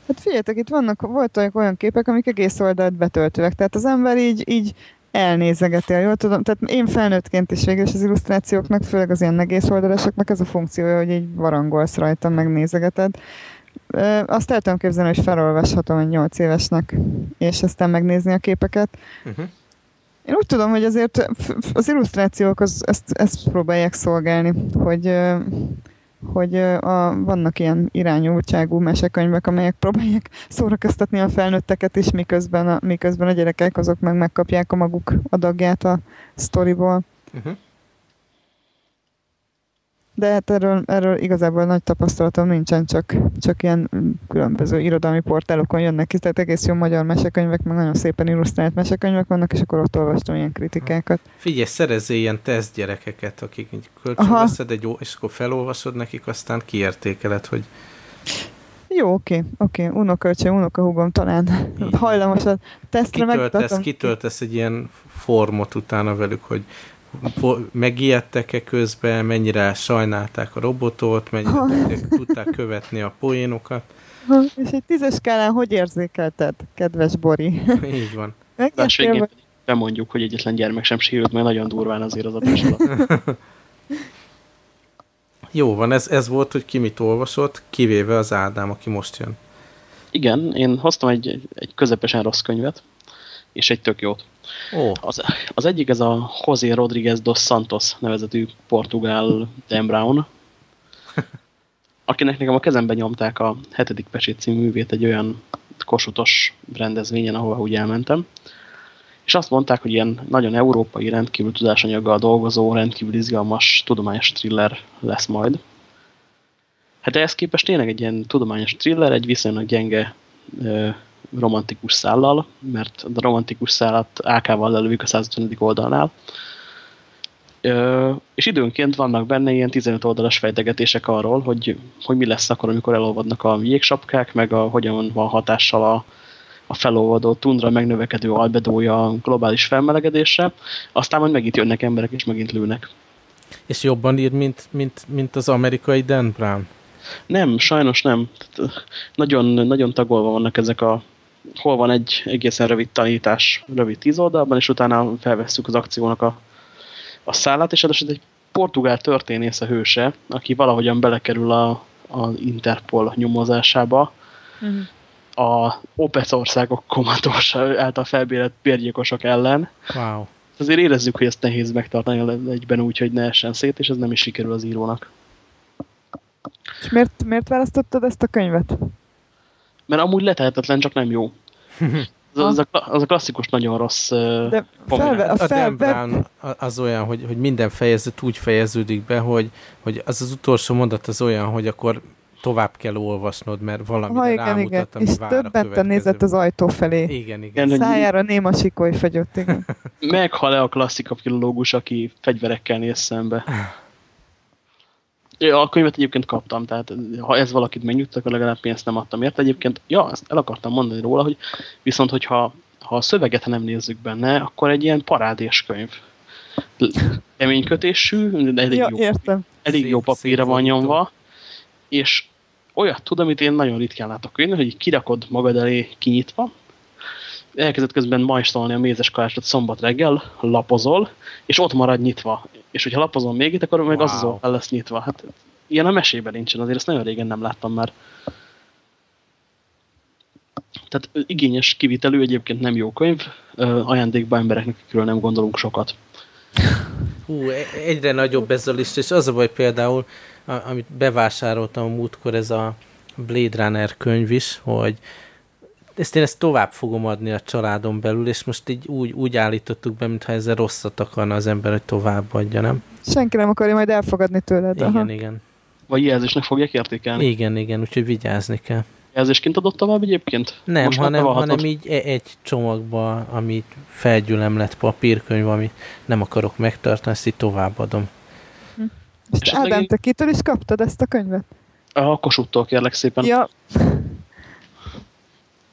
[SPEAKER 3] Hát figyeljetek, itt vannak, voltak olyan képek, amik egész oldalt betöltőek. Tehát az ember így, így elnézegeti, jól tudom. Tehát én felnőttként is végül is az illusztrációknak, főleg az ilyen egész oldalásoknak ez a funkciója, hogy így varangolsz rajta, megnézegeted. Azt el tudom képzelni, hogy felolvashatom egy 8 évesnek, és aztán megnézni a képeket. Uh-huh. Én úgy tudom, hogy azért az illusztrációk az, ezt, ezt próbálják szolgálni, hogy hogy a, vannak ilyen irányultságú mesekönyvek, amelyek próbálják szórakoztatni a felnőtteket is, miközben a, miközben a gyerekek azok meg megkapják a maguk adagját a sztoriból. Uh-huh de hát erről, erről igazából nagy tapasztalatom nincsen, csak, csak ilyen különböző irodalmi portálokon jönnek ki, tehát egész jó magyar mesekönyvek, meg nagyon szépen illusztrált mesekönyvek vannak, és akkor ott olvastam ilyen kritikákat.
[SPEAKER 2] Figyelj, szerezzél ilyen teszt gyerekeket, akik így kölcsönveszed egy jó, és akkor felolvasod nekik, aztán kiértékeled, hogy
[SPEAKER 3] jó, oké, oké, unokölcsön, unokahúgom talán. Hajlamos a tesztre
[SPEAKER 2] kitöltesz, kitöltesz egy ilyen formot utána velük, hogy megijedtek-e közben, mennyire sajnálták a robotot, mennyire tudták, követni a poénokat.
[SPEAKER 3] És egy tízes skálán hogy érzékelted, kedves Bori?
[SPEAKER 2] Így van.
[SPEAKER 4] Megértél, bemondjuk, hogy egyetlen gyermek sem sérült, mert nagyon durván azért az adás.
[SPEAKER 2] Jó van, ez, ez volt, hogy ki mit olvasott, kivéve az Ádám, aki most jön.
[SPEAKER 4] Igen, én hoztam egy, egy közepesen rossz könyvet, és egy tök jót.
[SPEAKER 2] Ó,
[SPEAKER 4] Az, az egyik ez a José Rodriguez dos Santos nevezetű portugál Dan Brown, akinek nekem a kezemben nyomták a hetedik pesét művét egy olyan kosutos rendezvényen, ahova úgy elmentem. És azt mondták, hogy ilyen nagyon európai, rendkívül tudásanyaggal dolgozó, rendkívül izgalmas, tudományos thriller lesz majd. Hát ehhez képest tényleg egy ilyen tudományos thriller, egy viszonylag gyenge romantikus szállal, mert a romantikus szállat AK-val lelőjük a 150. oldalnál. Ö, és időnként vannak benne ilyen 15 oldalas fejtegetések arról, hogy, hogy mi lesz akkor, amikor elolvadnak a jégsapkák, meg a, hogyan van hatással a, a felolvadó tundra megnövekedő albedója a globális felmelegedésre, aztán majd megint jönnek emberek, és megint lőnek.
[SPEAKER 2] és jobban ír, mint, mint, mint az amerikai Dan Brown.
[SPEAKER 4] Nem, sajnos nem. Nagyon, nagyon tagolva vannak ezek a... Hol van egy egészen rövid tanítás, rövid tíz oldalban, és utána felvesszük az akciónak a, a szállát, és ez egy portugál történész a hőse, aki valahogyan belekerül a, a Interpol nyomozásába,
[SPEAKER 3] Mhm.
[SPEAKER 4] a OPEC országok kommandósa által felbérelt bérgyilkosok ellen.
[SPEAKER 2] Wow.
[SPEAKER 4] Azért érezzük, hogy ezt nehéz megtartani egyben úgy, hogy ne essen szét, és ez nem is sikerül az írónak.
[SPEAKER 3] És miért, miért választottad ezt a könyvet?
[SPEAKER 4] Mert amúgy letehetetlen, csak nem jó. Az, az, a, az a klasszikus nagyon rossz uh,
[SPEAKER 3] De felve, a
[SPEAKER 2] A Dan az olyan, hogy, hogy minden fejezet úgy fejeződik be, hogy, hogy az az utolsó mondat az olyan, hogy akkor tovább kell olvasnod, mert valami
[SPEAKER 3] ha igen, igen,
[SPEAKER 2] rámutat, ami
[SPEAKER 3] és
[SPEAKER 2] a
[SPEAKER 3] többenten nézett az ajtó felé.
[SPEAKER 2] Igen, igen.
[SPEAKER 4] Igen, hogy
[SPEAKER 3] Szájára néma sikoly fagyott, igen.
[SPEAKER 4] meghal-e a klasszika filológus, aki fegyverekkel néz szembe. Ja, a könyvet egyébként kaptam, tehát ha ez valakit megnyugtat, akkor legalább pénzt nem adtam érte. Egyébként, ja, ezt el akartam mondani róla, hogy viszont, hogyha ha a szöveget nem nézzük benne, akkor egy ilyen parádés könyv. Kemény kötésű, de elég,
[SPEAKER 3] ja,
[SPEAKER 4] jó,
[SPEAKER 3] értem.
[SPEAKER 4] elég
[SPEAKER 2] Szép-
[SPEAKER 4] jó papírra van nyomva, és olyat tud, amit én nagyon ritkán látok könyvben, hogy kirakod magad elé kinyitva, elkezdett közben majstolni a mézes kalácsot szombat reggel, lapozol, és ott marad nyitva. És hogyha lapozol még itt, akkor meg az az
[SPEAKER 2] Wow.
[SPEAKER 4] oldal lesz nyitva. Hát ilyen a mesében nincsen, azért ezt nagyon régen nem láttam már. Tehát igényes kivitelű, egyébként nem jó könyv, ajándékba embereknek, akikről nem gondolunk sokat.
[SPEAKER 2] Hú, e- egyre nagyobb ez a lista, és az a baj például, amit bevásároltam a múltkor, ez a Blade Runner könyv is, hogy ezt én ezt tovább fogom adni a családon belül, és most így úgy, úgy állítottuk be, mintha ezzel rosszat akarna az ember, hogy továbbadja, nem?
[SPEAKER 3] Senki nem akarja majd elfogadni tőled. aha.
[SPEAKER 2] Igen, igen.
[SPEAKER 4] Vagy jelzésnek fogják értékelni.
[SPEAKER 2] Igen, igen, úgyhogy vigyázni kell.
[SPEAKER 4] Jelzésként adott tovább egyébként?
[SPEAKER 2] Nem,
[SPEAKER 4] Most
[SPEAKER 2] hanem, hanem így e- egy csomagba, amit felgyülemlett papírkönyv, amit nem akarok megtartani, ezt így továbbadom.
[SPEAKER 3] És
[SPEAKER 4] És
[SPEAKER 3] Ádám, te kitől is kaptad ezt a könyvet?
[SPEAKER 4] A Kosuttól kérlek szépen.
[SPEAKER 3] Ja,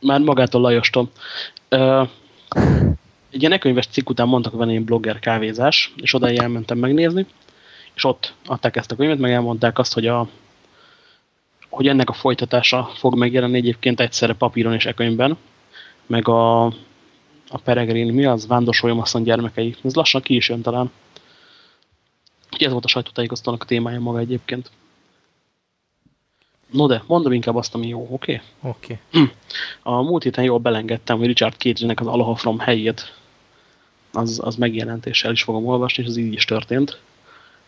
[SPEAKER 4] Már magától Lajostom. Ö, egy ilyen e-könyves cikk után mondtak, hogy van egy blogger kávézás, és oda elmentem megnézni, és ott adták ezt a könyvet, meg elmondták azt, hogy, a, hogy ennek a folytatása fog megjelenni egyébként egyszerre papíron és e-könyvben, meg a, a Peregrin, mi az? Vándosolyom asszony gyermekei. Ez lassan ki is jön talán. Ez volt a sajtótájékoztatónak témája maga egyébként. No de, mondom inkább azt, ami jó, oké? Okay?
[SPEAKER 2] Oké. Okay.
[SPEAKER 4] A múlt héten jól belengedtem, hogy Richard Cage-nek az Aloha From helyét az, az megjelentéssel is fogom olvasni, és ez így is történt.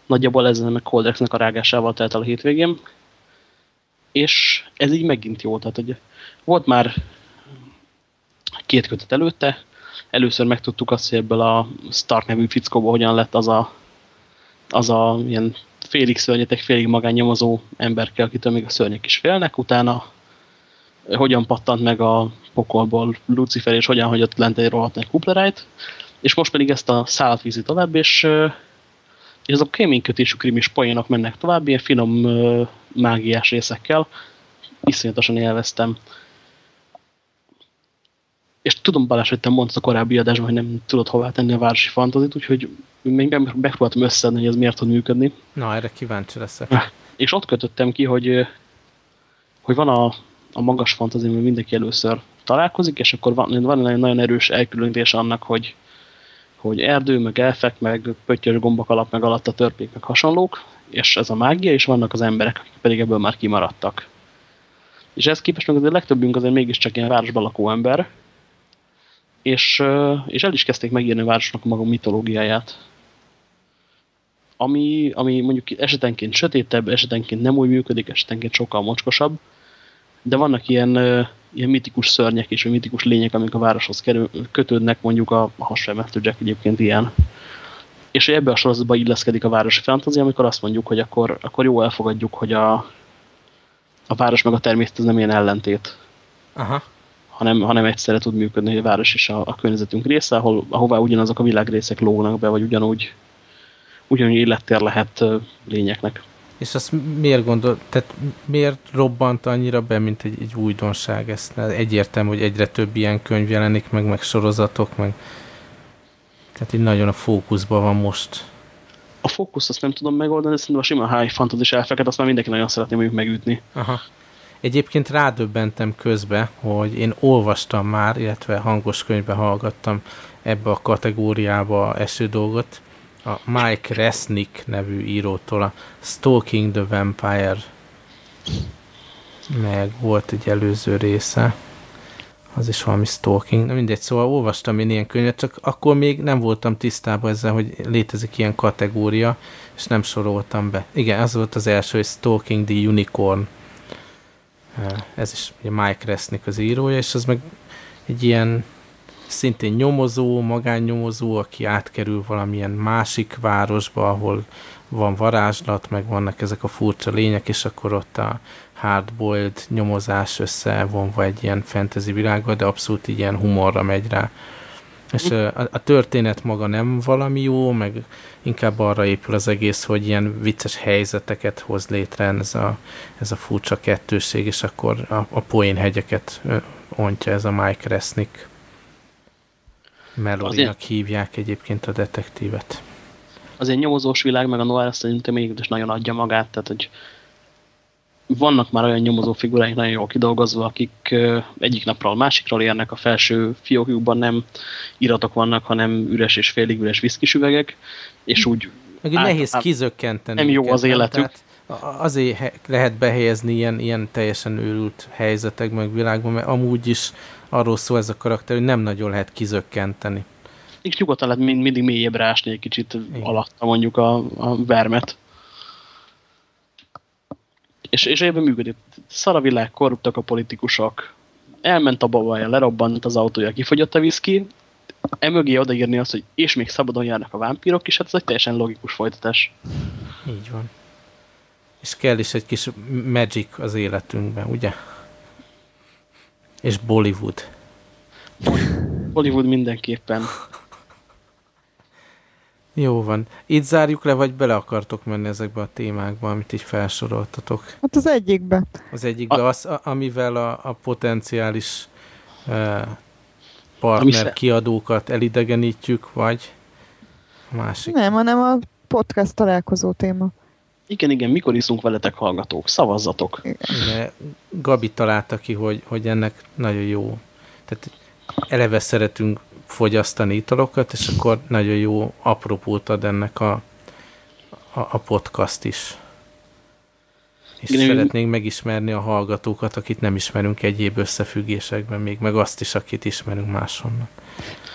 [SPEAKER 4] Nagyjából ezzel meg Coldrexnek a rágásával telt el a hétvégén. És ez így megint jó. Tehát, hogy volt már két kötet előtte, először megtudtuk azt, hogy ebből a Stark nevű fickóból hogyan lett az a, az a ilyen félig szörnyetek, félig magánnyomozó emberke, akitől még a szörnyek is félnek, utána hogyan pattant meg a pokolból Lucifer, és hogyan hagyott lent egy rohadt nagy kuplerájt, és most pedig ezt a szállat viszi tovább, és, ö, és azok kéménykötésű krimis poénok mennek tovább, ilyen finom ö, mágiás részekkel. Iszonyatosan élveztem. És tudom, Balázs, hogy te mondtad a korábbi adásban, hogy nem tudod hová tenni a városi fantazit, úgyhogy még meg- megpróbáltam összedni, hogy ez miért tud működni.
[SPEAKER 2] Na, erre kíváncsi leszek.
[SPEAKER 4] És ott kötöttem ki, hogy, hogy van a, a magas fantazi, amivel mindenki először találkozik, és akkor van, van egy nagyon erős elkülönítés annak, hogy, hogy erdő, meg elfek, meg pöttyös gombak alap, meg alatt a törpék, meg hasonlók, és ez a mágia, és vannak az emberek, akik pedig ebből már kimaradtak. És ez képest meg azért legtöbbünk azért mégiscsak ilyen városban lakó ember, és, és el is kezdték megírni a városnak a maga mitológiáját. Ami, ami mondjuk esetenként sötétebb, esetenként nem úgy működik, esetenként sokkal mocskosabb, de vannak ilyen, ilyen mitikus szörnyek és mitikus lények, amik a városhoz kerül, kötődnek, mondjuk a hasfelmető Jack egyébként ilyen. És ebbe a sorozatba illeszkedik a városi fantázia, amikor azt mondjuk, hogy akkor, akkor jó elfogadjuk, hogy a, a város meg a természet nem ilyen ellentét.
[SPEAKER 2] Aha
[SPEAKER 4] hanem, hanem egyszerre tud működni, hogy a város is a, a környezetünk része, ahol, ahová ugyanazok a világrészek lógnak be, vagy ugyanúgy, ugyanúgy élettér lehet lényeknek.
[SPEAKER 2] És azt miért gondol, tehát miért robbant annyira be, mint egy, egy újdonság? Ezt egyértelmű, hogy egyre több ilyen könyv jelenik meg, meg sorozatok, meg tehát így nagyon a fókuszban van most.
[SPEAKER 4] A fókusz azt nem tudom megoldani, de szerintem a sima high fantasy elfeket azt már mindenki nagyon szeretné mondjuk megütni.
[SPEAKER 2] Aha. Egyébként rádöbbentem közbe, hogy én olvastam már, illetve hangos könyvbe hallgattam ebbe a kategóriába eső dolgot, a Mike Resnick nevű írótól a Stalking the Vampire meg volt egy előző része. Az is valami stalking, de mindegy, szóval olvastam én ilyen könyvet, csak akkor még nem voltam tisztában ezzel, hogy létezik ilyen kategória, és nem soroltam be. Igen, az volt az első, hogy Stalking the Unicorn ez is ugye Mike Resnick az írója, és az meg egy ilyen szintén nyomozó, magánnyomozó, aki átkerül valamilyen másik városba, ahol van varázslat, meg vannak ezek a furcsa lények, és akkor ott a hardboiled nyomozás összevonva egy ilyen fantasy világba, de abszolút ilyen humorra megy rá. És a, a történet maga nem valami jó, meg inkább arra épül az egész, hogy ilyen vicces helyzeteket hoz létre ez a, ez a furcsa kettőség, és akkor a, a poénhegyeket ontja ez a Mike Resnick. Melodinak hívják egyébként a detektívet.
[SPEAKER 4] Az egy nyomozós világ, meg a noir szerintem mégis nagyon adja magát, tehát hogy vannak már olyan nyomozó figuráink nagyon jól kidolgozva, akik egyik napról másikról érnek, a felső fiókjukban nem iratok vannak, hanem üres és félig üres viszkisüvegek, és úgy
[SPEAKER 2] Meg át, nehéz át, kizökkenteni.
[SPEAKER 4] Nem jó az életük.
[SPEAKER 2] Tehát azért lehet behelyezni ilyen, ilyen teljesen őrült helyzetek meg világban, mert amúgy is arról szól ez a karakter, hogy nem nagyon lehet kizökkenteni.
[SPEAKER 4] És nyugodtan lehet mindig mélyebbre ásni egy kicsit Igen. alatta mondjuk a, a vermet és, és ebben működik. Szar a világ, korruptak a politikusok, elment a babaja, lerobbant az autója, kifogyott a viszki, emögé odaírni azt, hogy és még szabadon járnak a vámpírok, és hát ez egy teljesen logikus folytatás.
[SPEAKER 2] Így van. És kell is egy kis magic az életünkben, ugye? És Bollywood.
[SPEAKER 4] Bollywood mindenképpen.
[SPEAKER 2] Jó van. Itt zárjuk le, vagy bele akartok menni ezekbe a témákba, amit így felsoroltatok?
[SPEAKER 3] Hát az egyikbe.
[SPEAKER 2] Az egyikbe, a... az, amivel a, a potenciális uh, partner kiadókat elidegenítjük, vagy másik?
[SPEAKER 3] Nem, hanem a podcast találkozó téma.
[SPEAKER 4] Igen, igen, mikor iszunk veletek hallgatók? Szavazzatok.
[SPEAKER 2] Igen. Gabi találta ki, hogy, hogy ennek nagyon jó. Tehát eleve szeretünk fogyasztani italokat, és akkor nagyon jó apropót ad ennek a, a, a podcast is. És igen, szeretnénk megismerni a hallgatókat, akit nem ismerünk egyéb összefüggésekben, még meg azt is, akit ismerünk máshonnan.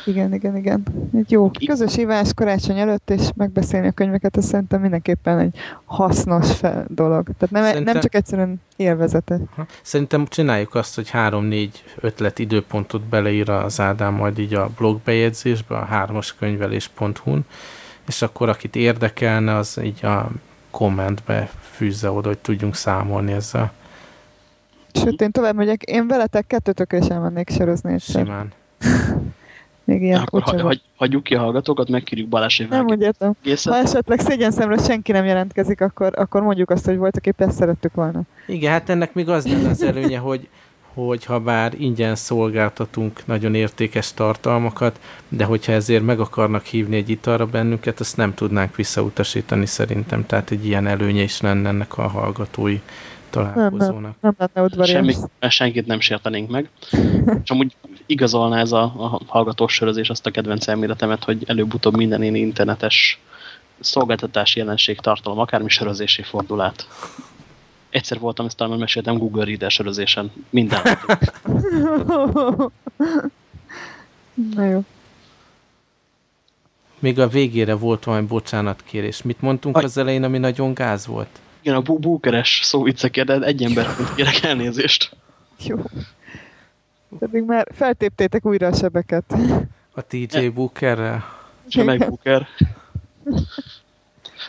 [SPEAKER 3] Igen, igen, igen. Egy jó közös ívás karácsony előtt, és megbeszélni a könyveket, ez szerintem mindenképpen egy hasznos fel dolog. Tehát nem, szerintem, nem csak egyszerűen élvezete.
[SPEAKER 2] Szerintem csináljuk azt, hogy három-négy ötlet időpontot beleír az Ádám majd így a blogbejegyzésbe, a hármaskönyvelés.hu-n, és akkor akit érdekelne, az így a kommentbe fűzze oda, hogy tudjunk számolni ezzel.
[SPEAKER 3] Sőt, én tovább megyek, én veletek kettőtök is elmennék sörözni egyszer.
[SPEAKER 2] Simán.
[SPEAKER 3] Még ilyen
[SPEAKER 4] Akkor hagy, hagy, hagyjuk ki a hallgatókat, megkérjük Balázs
[SPEAKER 3] Nem úgy értem. Ha esetleg szégyen szemre senki nem jelentkezik, akkor, akkor mondjuk azt, hogy voltak épp ezt szerettük volna.
[SPEAKER 2] Igen, hát ennek még az lenne az előnye, hogy, hogy ha bár ingyen szolgáltatunk nagyon értékes tartalmakat, de hogyha ezért meg akarnak hívni egy italra bennünket, azt nem tudnánk visszautasítani szerintem, tehát egy ilyen előnye is lenne ennek a hallgatói találkozónak. Nem,
[SPEAKER 3] nem, nem lenne udvarias. Semmi,
[SPEAKER 4] senkit nem sértenénk meg. És amúgy igazolná ez a, a hallgatós sörözés azt a kedvenc elméletemet, hogy előbb-utóbb minden én internetes szolgáltatási jelenség tartalom, akármi sörözésé fordul át. Egyszer voltam, ezt talán meséltem Google Reader sörözésen. Minden.
[SPEAKER 3] Na jó.
[SPEAKER 2] Még a végére volt valami bocsánatkérés. Mit mondtunk
[SPEAKER 4] Aj.
[SPEAKER 2] az elején, ami nagyon gáz volt?
[SPEAKER 4] Igen, a bú búkeres szóviccekért, de egy emberként kérek elnézést.
[SPEAKER 3] Jó. Pedig már feltéptétek újra a sebeket.
[SPEAKER 2] A TJ Bookerrel?
[SPEAKER 4] És a megbúker.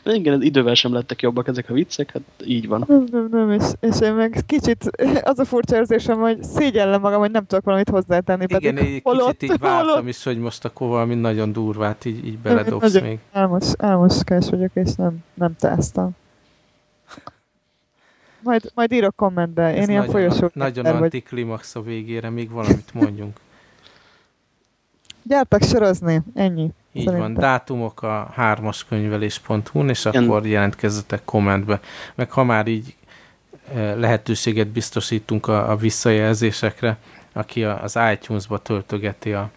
[SPEAKER 4] De igen, idővel sem lettek jobbak ezek a viccek, hát így van.
[SPEAKER 3] Nem, nem, nem, és, és én meg kicsit az a furcsa érzésem, hogy szégyellem magam, hogy nem tudok valamit hozzátenni.
[SPEAKER 2] Igen,
[SPEAKER 3] pedig
[SPEAKER 2] egy
[SPEAKER 3] holott-
[SPEAKER 2] kicsit így vártam
[SPEAKER 3] holott-
[SPEAKER 2] is, hogy most akkor valami nagyon durvát így, így
[SPEAKER 3] Nem,
[SPEAKER 2] beledobsz
[SPEAKER 3] nagyon-
[SPEAKER 2] még.
[SPEAKER 3] Álmos, álmoskás vagyok, és nem, nem tesztem. Majd, majd írok kommentbe. Én
[SPEAKER 2] Ez
[SPEAKER 3] ilyen
[SPEAKER 2] nagyon,
[SPEAKER 3] folyosó
[SPEAKER 2] nagyon antiklimax a végére, még valamit mondjunk.
[SPEAKER 3] Gyártak sorozni, ennyi.
[SPEAKER 2] Így
[SPEAKER 3] Szerintem.
[SPEAKER 2] van, dátumok a hármaskönyvelés.hu-n, és
[SPEAKER 3] Igen.
[SPEAKER 2] akkor jelentkezzetek kommentbe. Meg ha már így eh, lehetőséget biztosítunk a, a visszajelzésekre, aki az iTunes-ba töltögeti a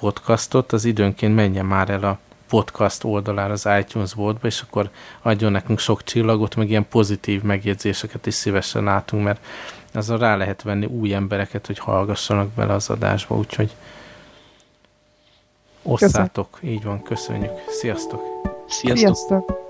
[SPEAKER 2] podcastot, az időnként menjen már el a podcast oldalára az iTunes boltba, és akkor adjon nekünk sok csillagot, meg ilyen pozitív megjegyzéseket is szívesen látunk, mert azon rá lehet venni új embereket, hogy hallgassanak bele az adásba, úgyhogy osszátok, így van, köszönjük. Sziasztok!
[SPEAKER 4] Sziasztok!
[SPEAKER 3] Sziasztok!